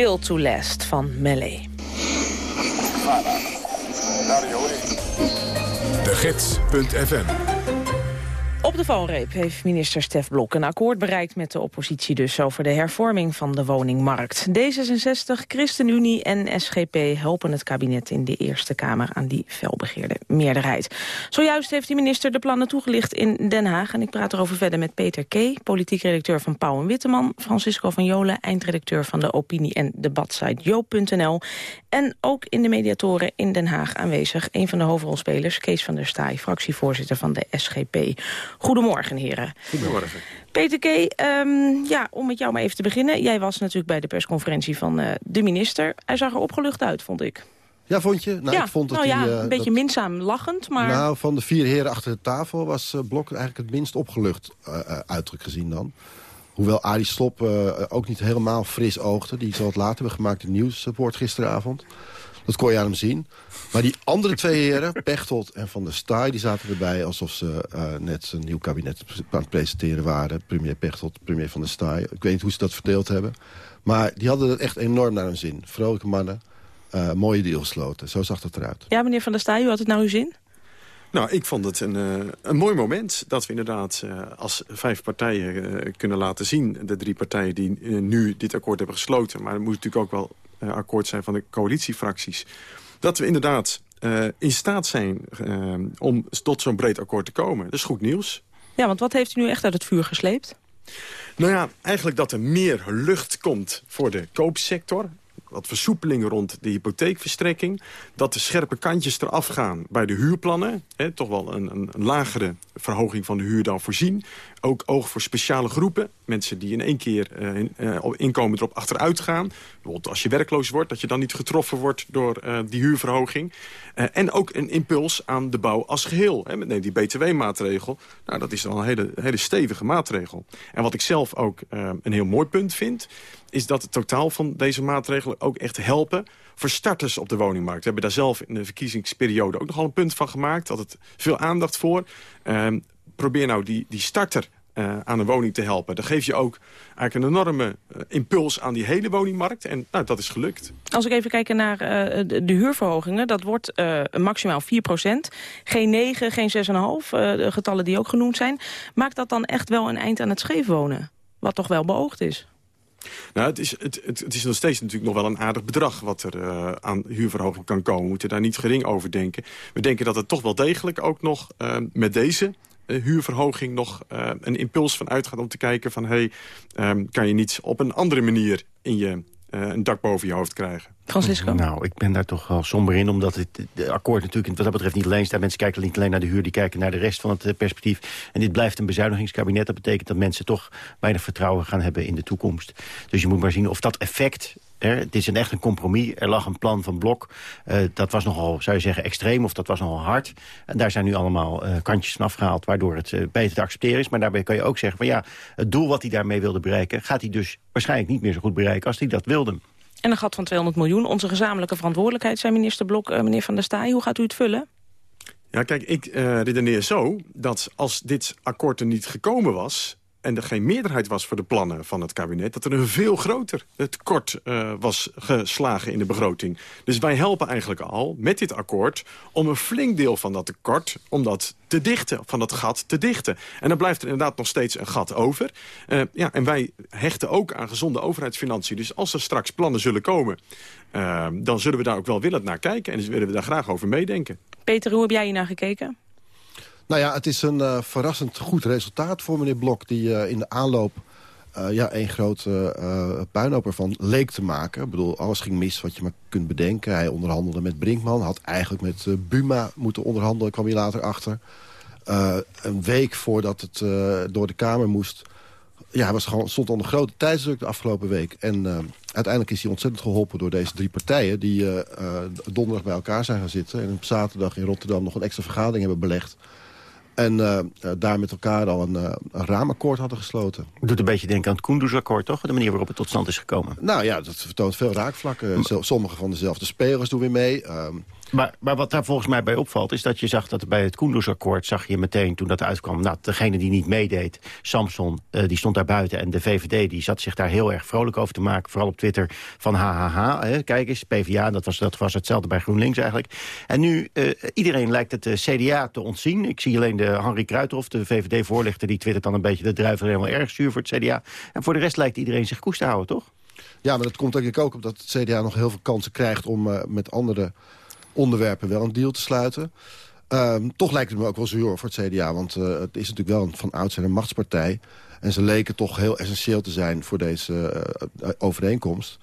Build to Last van Melee. De Gids.fm de valreep heeft minister Stef Blok een akkoord bereikt met de oppositie dus over de hervorming van de woningmarkt. D66, ChristenUnie en SGP helpen het kabinet in de Eerste Kamer aan die felbegeerde meerderheid. Zojuist heeft de minister de plannen toegelicht in Den Haag en ik praat erover verder met Peter K., politiek redacteur van Pauw en Witteman, Francisco van Jolen, eindredacteur van de opinie- en debatsite joop.nl en ook in de mediatoren in Den Haag aanwezig een van de hoofdrolspelers, Kees van der Staaij, fractievoorzitter van de SGP. Goedemorgen, heren. Goedemorgen. Peter K., um, ja, om met jou maar even te beginnen. Jij was natuurlijk bij de persconferentie van uh, de minister. Hij zag er opgelucht uit, vond ik. Ja, vond je? Nou, ja, ik vond nou dat ja, die, uh, een beetje dat... minzaam lachend, maar... Nou, van de vier heren achter de tafel was uh, Blok eigenlijk het minst opgelucht, uiterlijk gezien dan. Hoewel Arie Slop ook niet helemaal fris oogde. Die zal het later hebben gemaakt in het gisteravond. Dat kon je aan hem zien. Maar die andere twee heren, [laughs] Pechtold en Van der Staaij... die zaten erbij alsof ze uh, net een nieuw kabinet aan het presenteren waren. Premier Pechtold, premier Van der Staaij. Ik weet niet hoe ze dat verdeeld hebben. Maar die hadden het echt enorm naar hun zin. Vrolijke mannen, uh, mooie deal gesloten. Zo zag het eruit. Ja, meneer Van der Staaij, hoe had het nou uw zin? Nou, ik vond het een, uh, een mooi moment dat we inderdaad uh, als vijf partijen uh, kunnen laten zien... de drie partijen die nu dit akkoord hebben gesloten... maar het moet natuurlijk ook wel akkoord zijn van de coalitiefracties... dat we inderdaad uh, in staat zijn uh, om tot zo'n breed akkoord te komen. Dat is goed nieuws. Ja, want wat heeft u nu echt uit het vuur gesleept? Nou ja, eigenlijk dat er meer lucht komt voor de koopsector wat versoepelingen rond de hypotheekverstrekking. Dat de scherpe kantjes eraf gaan bij de huurplannen. Toch wel een, een, lagere verhoging van de huur dan voorzien. Ook oog voor speciale groepen. Mensen die in één keer uh, in, inkomen erop achteruit gaan. Bijvoorbeeld als je werkloos wordt, dat je dan niet getroffen wordt door uh, die huurverhoging. en ook een impuls aan de bouw als geheel. Hè, met die btw-maatregel. Nou, dat is dan een hele, hele stevige maatregel. En wat ik zelf ook een heel mooi punt vind is dat het totaal van deze maatregelen ook echt helpen voor starters op de woningmarkt. We hebben daar zelf in de verkiezingsperiode ook nogal een punt van gemaakt. Dat het veel aandacht voor. Uh, probeer nou die, die starter uh, aan een woning te helpen. Dan geef je ook eigenlijk een enorme uh, impuls aan die hele woningmarkt. En nou, dat is gelukt. Als ik even kijk naar uh, de, de, huurverhogingen, dat wordt maximaal 4% Geen 9, geen 6,5, de getallen die ook genoemd zijn. Maakt dat dan echt wel een eind aan het scheefwonen? Wat toch wel beoogd is? Nou, het is, het, het, het is nog steeds natuurlijk nog wel een aardig bedrag... wat er uh, aan huurverhoging kan komen. We moeten daar niet gering over denken. We denken dat het toch wel degelijk ook nog uh, met deze huurverhoging... nog een impuls van uitgaat om te kijken van... hey, um, kan je niet op een andere manier in je, een dak boven je hoofd krijgen? Francisco? Nou, ik ben daar toch wel somber in, omdat het de akkoord natuurlijk wat dat betreft niet alleen staat. Mensen kijken niet alleen naar de huur, die kijken naar de rest van het perspectief. En dit blijft een bezuinigingskabinet. Dat betekent dat mensen toch weinig vertrouwen gaan hebben in de toekomst. Dus je moet maar zien of dat effect er, het is een echt een compromis. Er lag een plan van Blok. Uh, dat was nogal, zou je zeggen, extreem of dat was nogal hard. En daar zijn nu allemaal uh, kantjes van afgehaald... waardoor het uh, beter te accepteren is. Maar daarbij kan je ook zeggen... van ja, het doel wat hij daarmee wilde bereiken... gaat hij dus waarschijnlijk niet meer zo goed bereiken als hij dat wilde. En een gat van 200 miljoen, onze gezamenlijke verantwoordelijkheid... zei minister Blok, meneer Van der Staaij. Hoe gaat u het vullen? Ja, kijk, ik redeneer zo dat als dit akkoord er niet gekomen was en er geen meerderheid was voor de plannen van het kabinet... dat er een veel groter tekort uh, was geslagen in de begroting. Dus wij helpen eigenlijk al met dit akkoord... om een flink deel van dat tekort, om dat te dichten, van dat gat te dichten. En dan blijft er inderdaad nog steeds een gat over. Uh, ja, en wij hechten ook aan gezonde overheidsfinanciën. Dus als er straks plannen zullen komen... Uh, dan zullen we daar ook wel willend naar kijken... en dus willen we daar graag over meedenken. Peter, hoe heb jij hier naar gekeken? Nou ja, het is een uh, verrassend goed resultaat voor meneer Blok... die uh, in de aanloop uh, ja, één grote puinhoop ervan leek te maken. Ik bedoel, alles ging mis wat je maar kunt bedenken. Hij onderhandelde met Brinkman. Had eigenlijk met Buma moeten onderhandelen, kwam hij later achter. een week voordat het door de Kamer moest... Ja, was gewoon, stond onder grote tijdsdruk de afgelopen week. En uiteindelijk is hij ontzettend geholpen door deze drie partijen... die donderdag bij elkaar zijn gaan zitten... en op zaterdag in Rotterdam nog een extra vergadering hebben belegd... En uh, daar met elkaar al een, uh, een raamakkoord hadden gesloten. Het doet een beetje denken aan het Koendersakkoord, toch? De manier waarop het tot stand is gekomen. Nou ja, dat vertoont veel raakvlakken. Sommige van dezelfde spelers doen weer mee. Uh, Maar, wat daar volgens mij bij opvalt... is dat je zag dat bij het Koendersakkoord... zag je meteen toen dat uitkwam... nou, degene die niet meedeed, Samson, uh, die stond daar buiten... en de VVD die zat zich daar heel erg vrolijk over te maken. Vooral op Twitter van hahaha. Hè, kijk eens, PvdA, dat was, dat was hetzelfde bij GroenLinks eigenlijk. En nu, uh, iedereen lijkt het uh, CDA te ontzien. Ik zie alleen de Henri Kruithof, de VVD-voorlichter... die twittert dan een beetje de druiven helemaal erg zuur voor het CDA. En voor de rest lijkt iedereen zich koest te houden, toch? Ja, maar dat komt denk ik ook omdat het CDA nog heel veel kansen krijgt... om met andere onderwerpen wel een deal te sluiten. Um, toch lijkt het me ook wel zuur voor het CDA. Want uh, het is natuurlijk wel een, van oudsher een machtspartij. En ze leken toch heel essentieel te zijn voor deze uh, overeenkomst.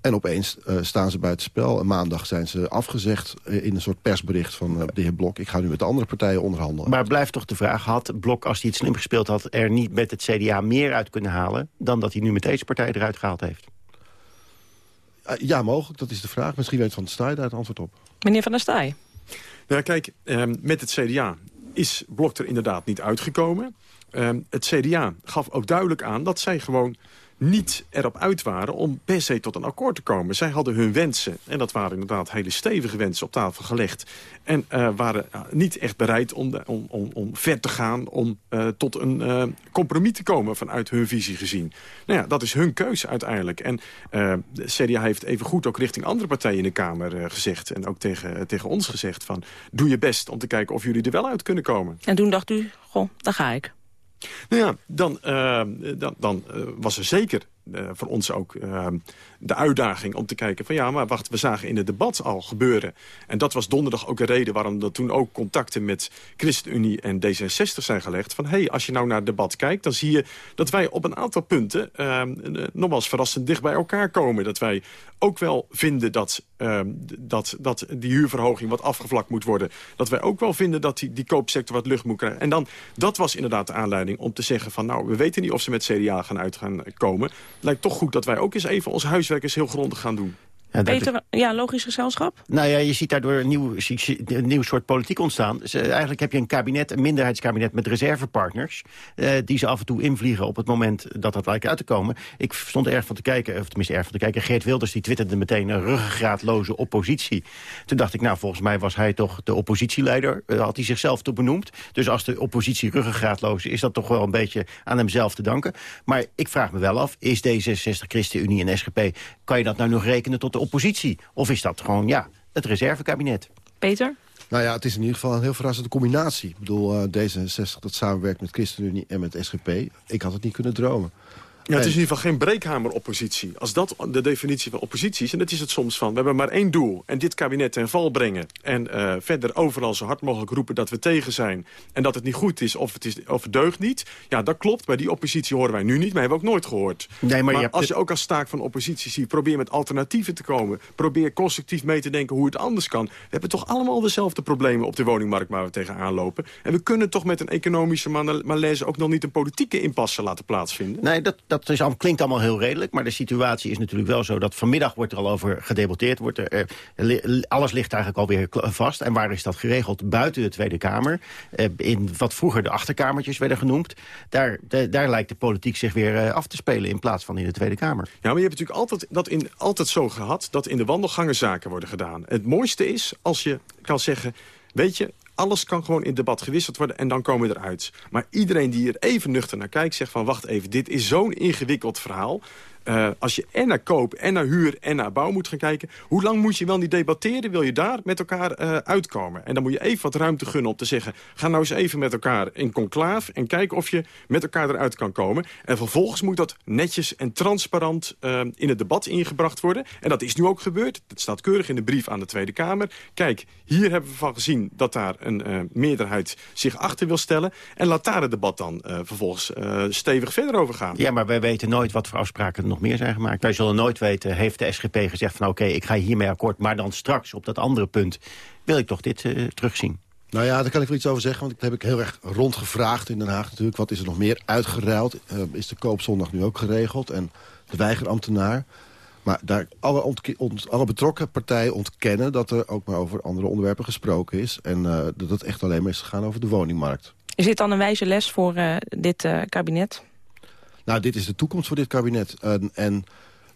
En opeens staan ze buiten spel. En maandag zijn ze afgezegd in een soort persbericht van de heer Blok. Ik ga nu met de andere partijen onderhandelen. Maar blijft toch de vraag, had Blok, als hij het slim gespeeld had... er niet met het CDA meer uit kunnen halen... dan dat hij nu met deze partij eruit gehaald heeft? Uh, ja, mogelijk. Dat is de vraag. Misschien weet Van der Staaij daar het antwoord op. Meneer Van der Staaij. Nou, kijk, um, met het CDA is Blok er inderdaad niet uitgekomen. Um, het CDA gaf ook duidelijk aan dat zij gewoon niet erop uit waren om per se tot een akkoord te komen. Zij hadden hun wensen, en dat waren inderdaad hele stevige wensen, op tafel gelegd. En uh, waren uh, niet echt bereid om, om, om, om ver te gaan, om uh, tot een compromis te komen vanuit hun visie gezien. Nou ja, dat is hun keuze uiteindelijk. En de CDA heeft even goed ook richting andere partijen in de Kamer gezegd, en ook tegen, tegen ons gezegd van, doe je best om te kijken of jullie er wel uit kunnen komen. En toen dacht u, goh, daar ga ik. Nou ja, dan, uh, dan, dan uh, was er zeker uh, voor ons ook uh, de uitdaging om te kijken van ja, maar wacht, we zagen in het debat al gebeuren. En dat was donderdag ook een reden waarom er toen ook contacten met ChristenUnie en D66 zijn gelegd. Van hé, hey, als je nou naar het debat kijkt, dan zie je dat wij op een aantal punten uh, nogmaals verrassend dicht bij elkaar komen. Dat wij ook wel vinden dat, dat, dat die huurverhoging wat afgevlakt moet worden. Dat wij ook wel vinden dat die, die koopsector wat lucht moet krijgen. En dan, dat was inderdaad de aanleiding om te zeggen van nou, we weten niet of ze met CDA gaan uit gaan komen lijkt toch goed dat wij ook eens even ons huiswerk eens heel grondig gaan doen. Ja, Peter, ja, logisch gezelschap? Nou ja, je ziet daardoor een nieuw, een nieuw soort politiek ontstaan. Dus, uh, eigenlijk heb je een kabinet, een minderheidskabinet met reservepartners... Uh, die ze af en toe invliegen op het moment dat dat lijkt uit te komen. Ik stond erg van te kijken, of tenminste erg van te kijken... Geert Wilders die twitterde meteen een ruggengraatloze oppositie. Toen dacht ik, nou, volgens mij was hij toch de oppositieleider. Uh, had hij zichzelf toe benoemd. Dus als de oppositie ruggengraatloos is, is dat toch wel een beetje aan hemzelf te danken. Maar ik vraag me wel af, is D66, ChristenUnie en SGP... kan je dat nou nog rekenen tot de oppositie? Of is dat gewoon, ja, het reservekabinet? Peter? Nou ja, het is in ieder geval een heel verrassende combinatie. Ik bedoel, uh, D66 dat samenwerkt met ChristenUnie en met SGP. Ik had het niet kunnen dromen. Ja, het is in ieder geval geen breekhamer-oppositie. Als dat de definitie van oppositie is, en dat is het soms van... we hebben maar één doel, en dit kabinet ten val brengen... en uh, verder overal zo hard mogelijk roepen dat we tegen zijn... en dat het niet goed is of het, is, of het deugt niet. Ja, dat klopt. Bij die oppositie horen wij nu niet, maar hebben we ook nooit gehoord. Nee, maar, maar je als je ook als taak van oppositie ziet... probeer met alternatieven te komen. Probeer constructief mee te denken hoe het anders kan. We hebben toch allemaal dezelfde problemen op de woningmarkt... waar we tegenaan lopen. En we kunnen toch met een economische malaise... ook nog niet een politieke impasse laten plaatsvinden? Nee, dat, dat klinkt allemaal heel redelijk. Maar de situatie is natuurlijk wel zo dat vanmiddag wordt er al over gedebatteerd. Wordt er, eh, alles ligt eigenlijk alweer vast. En waar is dat geregeld? Buiten de Tweede Kamer. Eh, in wat vroeger de achterkamertjes werden genoemd. Daar, daar lijkt de politiek zich weer eh, af te spelen in plaats van in de Tweede Kamer. Ja, maar je hebt natuurlijk altijd, dat in, altijd zo gehad dat in de wandelgangen zaken worden gedaan. Het mooiste is als je kan zeggen... Weet je, alles kan gewoon in debat gewisseld worden en dan komen we eruit. Maar iedereen die er even nuchter naar kijkt zegt van... wacht even, dit is zo'n ingewikkeld verhaal. Uh, als je en naar koop, en naar huur, en naar bouw moet gaan kijken... hoe lang moet je wel niet debatteren? Wil je daar met elkaar uh, uitkomen? En dan moet je even wat ruimte gunnen om te zeggen... ga nou eens even met elkaar in conclaaf... en kijk of je met elkaar eruit kan komen. En vervolgens moet dat netjes en transparant uh, in het debat ingebracht worden. En dat is nu ook gebeurd. Het staat keurig in de brief aan de Tweede Kamer. Kijk, hier hebben we van gezien dat daar een meerderheid zich achter wil stellen. En laat daar het debat dan vervolgens stevig verder over gaan. Ja, maar wij weten nooit wat voor afspraken nog meer zijn gemaakt. Wij zullen nooit weten, heeft de SGP gezegd van oké, okay, ik ga hiermee akkoord... maar dan straks op dat andere punt wil ik toch dit uh, terugzien. Nou ja, daar kan ik wel iets over zeggen, want dat heb ik heel erg rondgevraagd in Den Haag natuurlijk. Wat is er nog meer uitgeruild? Uh, is de koopzondag nu ook geregeld? En de weigerambtenaar? Maar daar alle, alle betrokken partijen ontkennen dat er ook maar over andere onderwerpen gesproken is. En uh, dat het echt alleen maar is gegaan over de woningmarkt. Is dit dan een wijze les voor uh, dit uh, kabinet? Nou, dit is de toekomst voor dit kabinet. En, en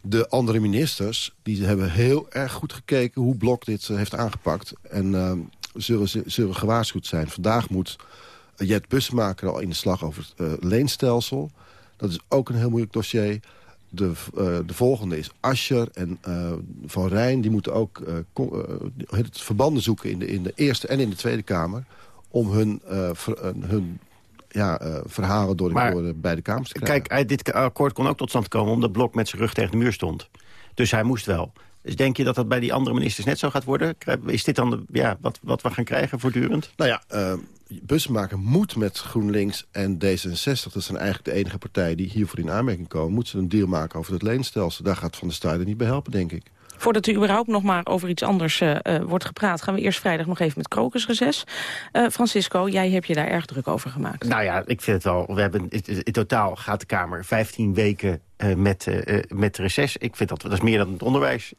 De andere ministers die hebben heel erg goed gekeken hoe Blok dit heeft aangepakt. En uh, zullen, zullen gewaarschuwd zijn. Vandaag moet Jet Busmaker al in de slag over het leenstelsel. Dat is ook een heel moeilijk dossier. De, uh, de volgende is Ascher en Van Rijn. Die moeten ook het verbanden zoeken in de, in de Eerste en in de Tweede Kamer... om hun, ver, hun ja, verhalen door, maar, door de kamers te krijgen. Kijk, dit akkoord kon ook tot stand komen... omdat Blok met zijn rug tegen de muur stond. Dus hij moest wel. Dus denk je dat dat bij die andere ministers net zo gaat worden? Is dit dan de, ja, wat, wat we gaan krijgen voortdurend? Nou ja, bussenmaker moet met GroenLinks en D66... dat zijn eigenlijk de enige partijen die hiervoor in aanmerking komen... moeten ze een deal maken over het leenstelsel. Daar gaat Van der Staaij er niet bij helpen, denk ik. Voordat u überhaupt nog maar over iets anders uh, wordt gepraat... gaan we eerst vrijdag nog even met krokusreces. Uh, Francisco, jij hebt je daar erg druk over gemaakt. Nou ja, ik vind het wel. We hebben, in totaal gaat de Kamer 15 weken uh, met, uh, met reces. Ik vind dat, dat is meer dan het onderwijs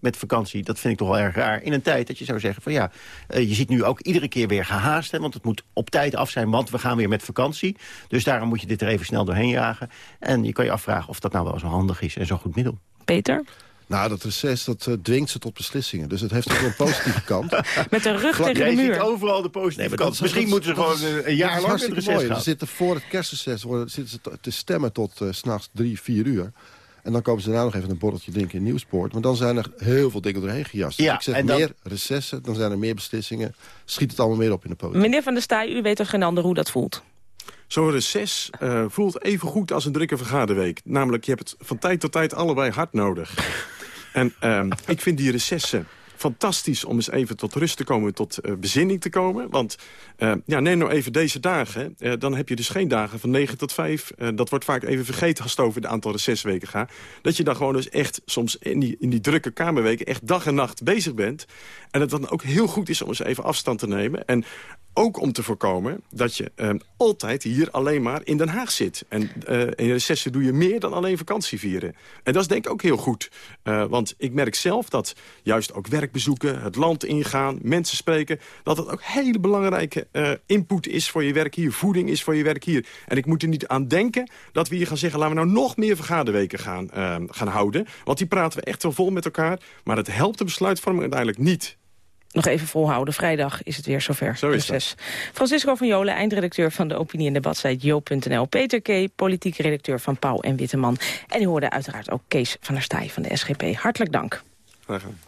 met vakantie. Dat vind ik toch wel erg raar. In een tijd dat je zou zeggen van ja, je ziet nu ook iedere keer weer gehaast. Hè, want het moet op tijd af zijn, want we gaan weer met vakantie. Dus daarom moet je dit er even snel doorheen jagen. En je kan je afvragen of dat nou wel zo handig is en zo'n goed middel. Peter? Nou, dat reces dat uh, dwingt ze tot beslissingen. Dus het heeft ook wel een positieve kant. [laughs] Met een rug tegen de muur. ziet overal de positieve nee, kant. Misschien moeten ze gewoon een jaar lang in het reces gaan. Ze zitten voor het kerstreces worden, zitten ze te stemmen tot uh, s'nachts drie, vier uur. En dan komen ze daarna nog even een borreltje drinken in Nieuwsport. Maar dan zijn er heel veel dingen doorheen gejast. Ja, ik zeg dan... meer recessen, dan zijn er meer beslissingen. Schiet het allemaal meer op in de poten. Meneer Van der Staaij, u weet toch geen ander hoe dat voelt? Zo'n reces uh, voelt even goed als een drukke vergaderweek. Namelijk, je hebt het van tijd tot tijd allebei hard nodig. En um, ik vind die recessen fantastisch om eens even tot rust te komen, tot uh, bezinning te komen. Want uh, ja, neem nou even deze dagen. Uh, dan heb je dus geen dagen van 9 tot 5. dat wordt vaak even vergeten als het over de aantal recessweken gaat. Dat je dan gewoon dus echt soms in die, in die drukke kamerweken echt dag en nacht bezig bent. En het dan ook heel goed is om eens even afstand te nemen. En ook om te voorkomen dat je altijd hier alleen maar in Den Haag zit. En uh, in recessen doe je meer dan alleen vakantie vieren. En dat is denk ik ook heel goed. Want ik merk zelf dat juist ook werkbezoeken, het land ingaan, mensen spreken... dat het ook hele belangrijke input is voor je werk hier. Voeding is voor je werk hier. En ik moet er niet aan denken dat we hier gaan zeggen... laten we nou nog meer vergaderweken gaan, gaan houden. Want die praten we echt wel vol met elkaar. Maar het helpt de besluitvorming uiteindelijk niet nog even volhouden. Vrijdag is het weer zover. Zo is het. Francisco van Jolen, eindredacteur van de opinie- en debatsite Jo.nl. Peter K., politiek redacteur van Pauw en Witteman. En u hoorde uiteraard ook Kees van der Staaij van de SGP. Hartelijk dank. Graag gedaan.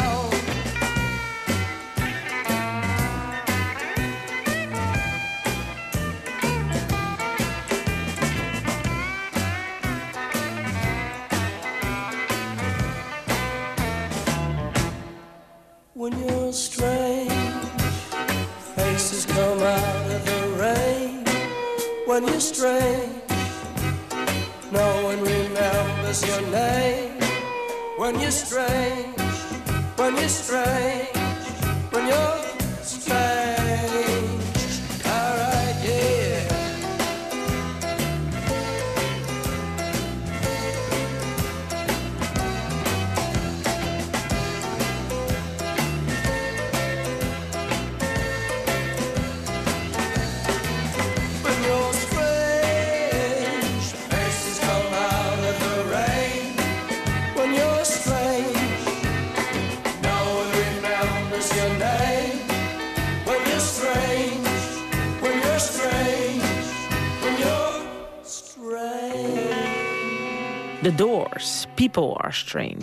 People Are Strange.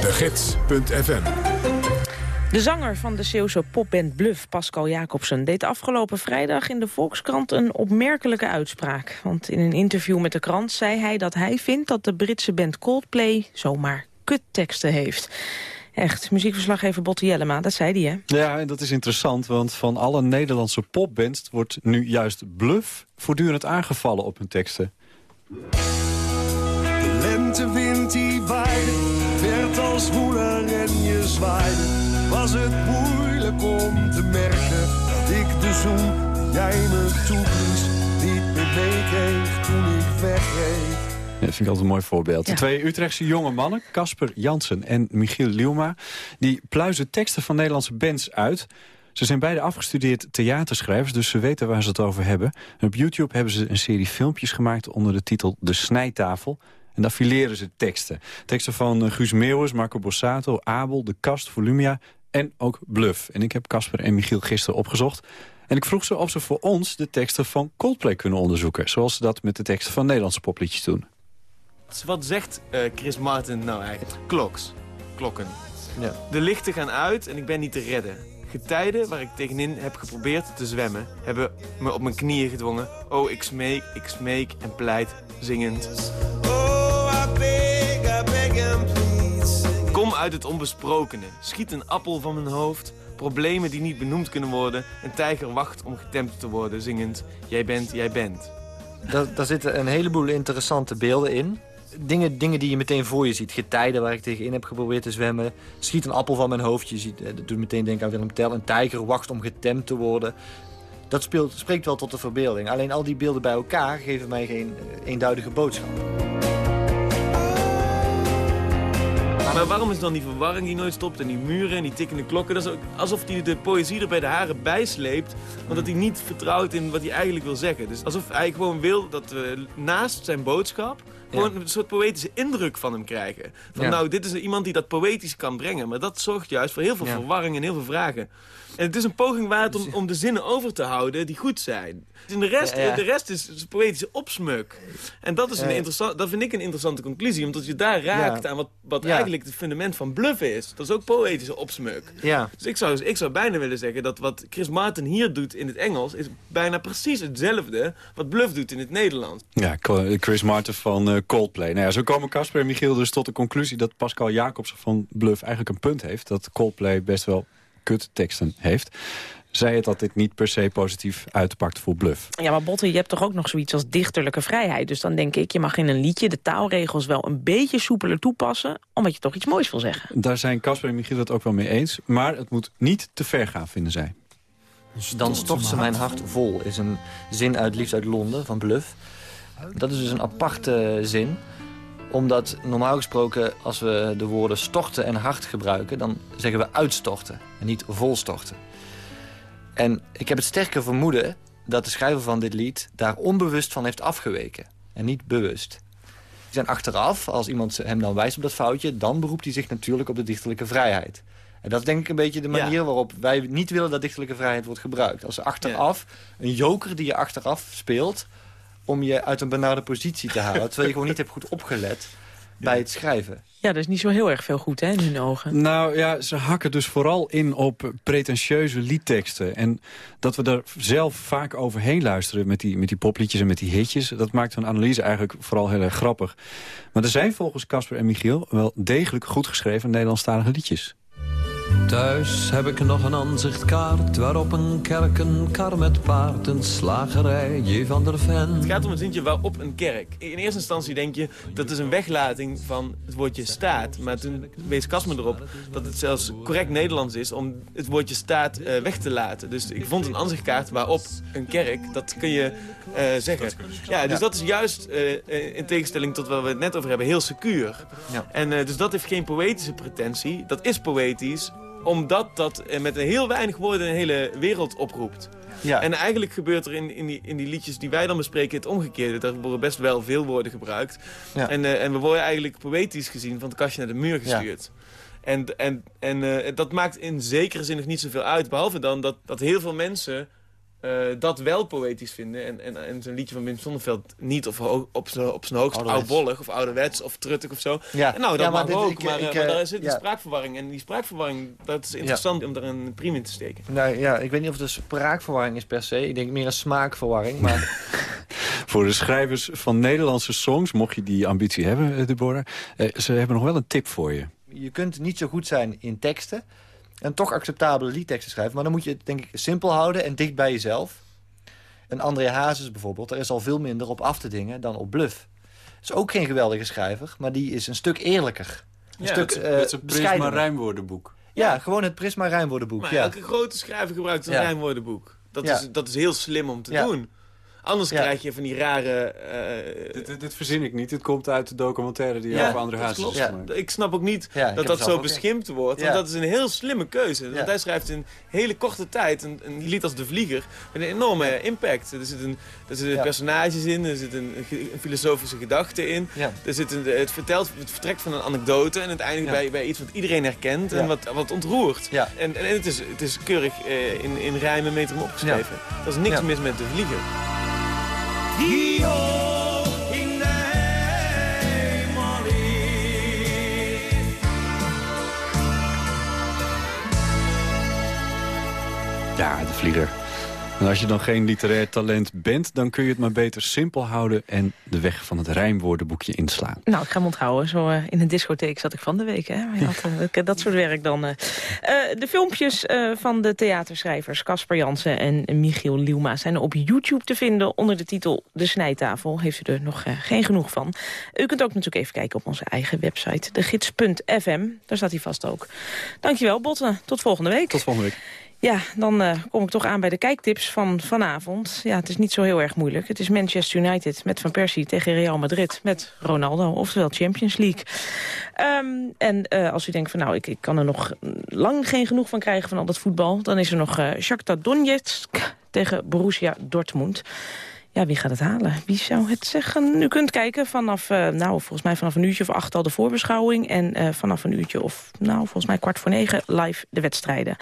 De Gids.fm De zanger van de Zeeuwse popband Bluff, Pascal Jacobsen... deed afgelopen vrijdag in de Volkskrant een opmerkelijke uitspraak. Want in een interview met de krant zei hij dat hij vindt... dat de Britse band Coldplay zomaar kutteksten heeft. Echt, muziekverslaggever Botte Jellema, dat zei hij, hè? Ja, en dat is interessant, want van alle Nederlandse popbands... wordt nu juist Bluff voortdurend aangevallen op hun teksten. De lentewind die waaide, werd als woeler en je zwaaide. Was het moeilijk om te merken dat ik de zoen jij me toeblies... niet meer meekreeg toen ik wegreed. Dat vind ik altijd een mooi voorbeeld. De twee Utrechtse jonge mannen, Casper Jansen en Michiel Liuma... die pluizen teksten van Nederlandse bands uit. Ze zijn beide afgestudeerd theaterschrijvers, dus ze weten waar ze het over hebben. En op YouTube hebben ze een serie filmpjes gemaakt onder de titel De Snijtafel. En daar fileren ze teksten. Teksten van eh, Guus Meeuwis, Marco Borsato, Abel, De Kast, Volumia en ook Bluff. En ik heb Casper en Michiel gisteren opgezocht. En ik vroeg ze of ze voor ons de teksten van Coldplay kunnen onderzoeken. Zoals ze dat met de teksten van Nederlandse popliedjes doen. Wat zegt eh, Chris Martin nou eigenlijk? Kloks. Klokken. Ja. De lichten gaan uit en ik ben niet te redden. Getijden waar ik tegenin heb geprobeerd te zwemmen... hebben me op mijn knieën gedwongen. Oh, ik smeek, ik smeek en pleit, zingend. Oh, I beg, I beg him please. Kom uit het onbesprokene. Schiet een appel van mijn hoofd. Problemen die niet benoemd kunnen worden. Een tijger wacht om getemd te worden, zingend. Jij bent, jij bent. Daar, daar zitten een heleboel interessante beelden in. Dingen, dingen die je meteen voor je ziet. Getijden waar ik tegenin heb geprobeerd te zwemmen. Schiet een appel van mijn hoofd. Je ziet, eh, dat doet meteen denken aan Willem Tell. Een tijger wacht om getemd te worden. Dat speelt, spreekt wel tot de verbeelding. Alleen al die beelden bij elkaar geven mij geen eh, eenduidige boodschap. Maar waarom is dan die verwarring die nooit stopt en die muren en die tikkende klokken? Dat is alsof hij de poëzie er bij de haren bijsleept, want dat hij niet vertrouwt in wat hij eigenlijk wil zeggen. Dus alsof hij gewoon wil dat we naast zijn boodschap gewoon een soort poëtische indruk van hem krijgen. Van Ja. nou, dit is iemand die dat poëtisch kan brengen. Maar dat zorgt juist voor heel veel Ja. verwarring en heel veel vragen. En het is een poging waard om, om de zinnen over te houden die goed zijn. En de rest, Ja, ja. De rest is, is poëtische opsmuk. En dat, is een Ja. interessant, dat vind ik een interessante conclusie. Omdat je daar raakt Ja. aan wat, wat Ja. eigenlijk het fundament van bluff is. Dat is ook poëtische opsmuk. Ja. Dus ik zou, ik zou bijna willen zeggen dat wat Chris Martin hier doet in het Engels... is bijna precies hetzelfde wat Bluff doet in het Nederlands. Ja, Chris Martin van eh, Coldplay. Nou ja, zo komen Casper en Michiel dus tot de conclusie... dat Pascal Jacobsen van Bluff eigenlijk een punt heeft... dat Coldplay best wel kutteksten heeft. Zij het dat dit niet per se positief uitpakt voor Bluff. Ja, maar Botte, je hebt toch ook nog zoiets als dichterlijke vrijheid. Dus dan denk ik, je mag in een liedje de taalregels wel een beetje soepeler toepassen... omdat je toch iets moois wil zeggen. Daar zijn Casper en Michiel het ook wel mee eens. Maar het moet niet te ver gaan, vinden zij. Dan stort ze mijn hart vol, is een zin uit Liefst uit Londen van Bluff. Dat is dus een aparte zin. Omdat normaal gesproken als we de woorden storten en hart gebruiken... dan zeggen we uitstorten en niet volstorten. En ik heb het sterke vermoeden dat de schrijver van dit lied... daar onbewust van heeft afgeweken en niet bewust. En achteraf, als iemand hem dan wijst op dat foutje... dan beroept hij zich natuurlijk op de dichterlijke vrijheid. En dat is denk ik een beetje de manier Ja. waarop wij niet willen dat dichterlijke vrijheid wordt gebruikt. Als achteraf, een joker die je achteraf speelt om je uit een benarde positie te halen. terwijl je gewoon niet hebt goed opgelet bij het schrijven. Ja, dat is niet zo heel erg veel goed hè, in hun ogen. Nou ja, ze hakken dus vooral in op pretentieuze liedteksten. En dat we er zelf vaak overheen luisteren met die, met die popliedjes en met die hitjes... dat maakt hun analyse eigenlijk vooral heel erg grappig. Maar er zijn volgens Casper en Michiel wel degelijk goed geschreven Nederlandstalige liedjes. Thuis heb ik nog een aanzichtkaart waarop een kerk, een kar met paard, een slagerij, J. van der Ven. Het gaat om een zintje waarop een kerk. In eerste instantie denk je dat is een weglating van het woordje staat. Maar toen wees Casper erop dat het zelfs correct Nederlands is om het woordje staat eh, weg te laten. Dus ik vond een aanzichtkaart waarop een kerk, dat kun je eh, zeggen. Ja, dus dat is juist eh, in tegenstelling tot waar we het net over hebben, heel secuur. Ja. En eh, dus dat heeft geen poëtische pretentie. Dat is poëtisch omdat dat eh, met een heel weinig woorden een hele wereld oproept. Ja. En eigenlijk gebeurt er in, in, die, in die liedjes die wij dan bespreken het omgekeerde. Daar worden best wel veel woorden gebruikt. Ja. En, eh, en we worden eigenlijk poëtisch gezien van het kastje naar de muur gestuurd. En, en, en eh, dat maakt in zekere zin nog niet zoveel uit. Behalve dan dat, dat heel veel mensen... dat wel poëtisch vinden. En, en, en zo'n liedje van Wim Sonneveld niet of op zijn op zijn hoogst oudbollig of ouderwets of truttig of zo. Ja. En nou, dat Ja, maar mag dit- ook, ik- maar, ik, eh, maar eh, daar zit een spraakverwarring. En die spraakverwarring, dat is interessant om daar een priem in te steken. Nou ja, ik weet niet of het een spraakverwarring is per se. Ik denk meer een smaakverwarring. Maar [laughs] Voor de schrijvers van Nederlandse songs, mocht je die ambitie hebben, eh, Deborah... eh, ze hebben nog wel een tip voor je. je kunt niet zo goed zijn in teksten. En toch acceptabele liedteksten schrijven. Maar dan moet je het denk ik simpel houden en dicht bij jezelf. Een André Hazes bijvoorbeeld, er is al veel minder op af te dingen dan op bluff. Is ook geen geweldige schrijver, maar die is een stuk eerlijker. Een Ja, stuk het- eh, het is een Prisma rijmwoordenboek. Ja, gewoon het Prisma rijmwoordenboek. Maar ja. elke grote schrijver gebruikt een Ja. rijmwoordenboek. Dat, Ja. is, dat is heel slim om te Ja. doen. Anders Ja. krijg je van die rare... eh, Dit, dit, dit verzin ik niet. Het komt uit de documentaire die Ja, over André klopt. is gemaakt. Ik snap ook niet dat het dat zo beschimpt wordt. Ja. Want dat is een heel slimme keuze. Ja. Want hij schrijft in hele korte tijd een, een lied als De Vlieger... met een enorme impact. Er zitten, er personages in, er zit een, een filosofische gedachte in. Ja. Er zit een, het, vertelt, het vertrekt van een anekdote... en uiteindelijk Ja. bij, bij iets wat iedereen herkent en Ja. wat, wat ontroert. Ja. En, en het, is, het is keurig eh, in, in rijmen metrum opgeschreven. Er is niks Ja. mis met De Vlieger. En als je dan geen literair talent bent... dan kun je het maar beter simpel houden... en de weg van het rijmwoordenboekje inslaan. Nou, ik ga hem onthouden. Zo eh, in een discotheek zat ik van de week. Hè? Maar had, eh, dat soort werk dan. eh. De filmpjes van de theaterschrijvers Casper Jansen en Michiel Liuma... zijn op YouTube te vinden onder de titel De Snijtafel. Heeft u er nog geen genoeg van. U kunt ook natuurlijk even kijken op onze eigen website. Degids.fm. Daar staat hij vast ook. Dankjewel, Botten. Tot volgende week. Tot volgende week. Ja, dan eh, kom ik toch aan bij de kijktips van vanavond. Ja, het is niet zo heel erg moeilijk. Het is Manchester United met Van Persie tegen Real Madrid met Ronaldo, oftewel Champions League. Ehm, en eh, als u denkt van nou, ik, ik kan er nog lang geen genoeg van krijgen van al dat voetbal... dan is er nog eh Shakhtar Donetsk tegen Borussia Dortmund. Ja, wie gaat het halen? Wie zou het zeggen? U kunt kijken vanaf, eh, nou, volgens mij vanaf een uurtje of acht al de voorbeschouwing. En eh, vanaf een uurtje of, nou, volgens mij kwart voor negen live de wedstrijden.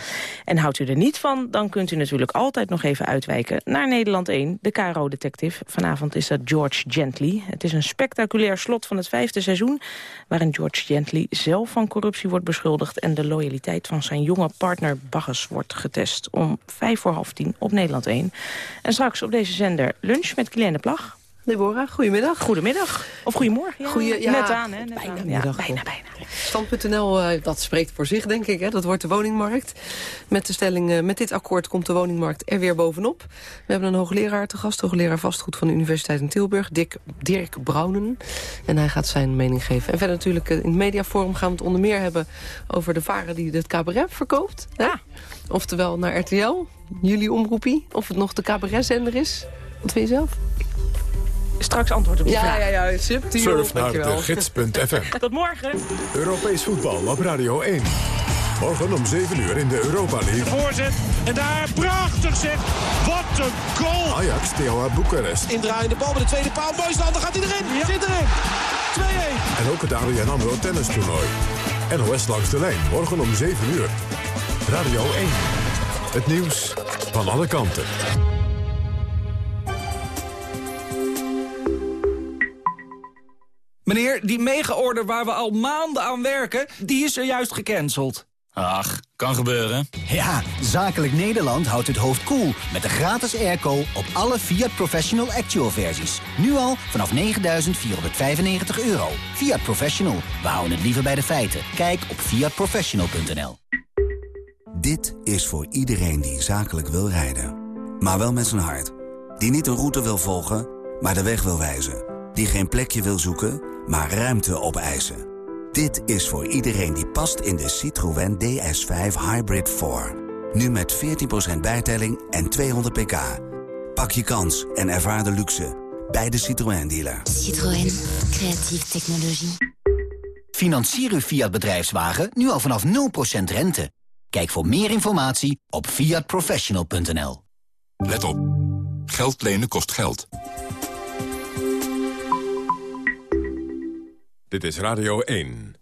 En houdt u er niet van, dan kunt u natuurlijk altijd nog even uitwijken naar Nederland 1. De KRO Detective. Vanavond is dat George Gently. Het is een spectaculair slot van het vijfde seizoen... waarin George Gently zelf van corruptie wordt beschuldigd... en de loyaliteit van zijn jonge partner Bagges wordt getest. Om vijf voor half tien op Nederland 1. En straks op deze zender lunch met Kiliane Plag. Deborah, goedemiddag. Goedemiddag. Of goedemorgen. Ja, Goeie, ja, net aan, hè? Net bijna aan. Ja, bijna, bijna. Stand.nl, eh, dat spreekt voor zich, denk ik. Hè? Dat wordt de woningmarkt. Met de stelling, eh, met dit akkoord komt de woningmarkt er weer bovenop. We hebben een hoogleraar te gast, hoogleraar vastgoed van de Universiteit in Tilburg, Dick, Dirk Brounen. En hij gaat zijn mening geven. En verder natuurlijk eh, in het mediaforum gaan we het onder meer hebben over de varen die het cabaret verkoopt. Hè? Oftewel naar RTL, jullie omroepie. Of het nog de cabaretzender is. Wat vind je zelf? Straks antwoord op die ja, vraag. Ja, ja, subtiel. Surf naar de gids.fm. [laughs] Tot morgen. Europees voetbal op Radio 1. Morgen om 7 uur in de Europa League. Voorzet. En daar prachtig zeg. Wat een goal. Ajax Steaua Boekarest. Indraaiende bal bij de tweede paal. Boysland, dan gaat hij erin. Zit erin. 2-1. En ook het ABN AMRO tennistoernooi. NOS langs de lijn. Morgen om 7 uur. Radio 1. Het nieuws van alle kanten. Meneer, die mega-order waar we al maanden aan werken, die is er juist gecanceld. Ach, kan gebeuren. Ja, Zakelijk Nederland houdt het hoofd koel cool met de gratis airco op alle Fiat Professional Actual versies. Nu al vanaf 9.495 euro. Fiat Professional, we houden het liever bij de feiten. Kijk op fiatprofessional.nl Dit is voor iedereen die zakelijk wil rijden. Maar wel met zijn hart. Die niet een route wil volgen, maar de weg wil wijzen. Die geen plekje wil zoeken, maar ruimte opeisen. Dit is voor iedereen die past in de Citroën DS5 Hybrid 4. Nu met 14% bijtelling en 200 pk. Pak je kans en ervaar de luxe bij de Citroën dealer. Citroën, creatieve technologie. Financier uw Fiat bedrijfswagen nu al vanaf 0% rente. Kijk voor meer informatie op fiatprofessional.nl. Let op. Geld lenen kost geld. Dit is Radio 1.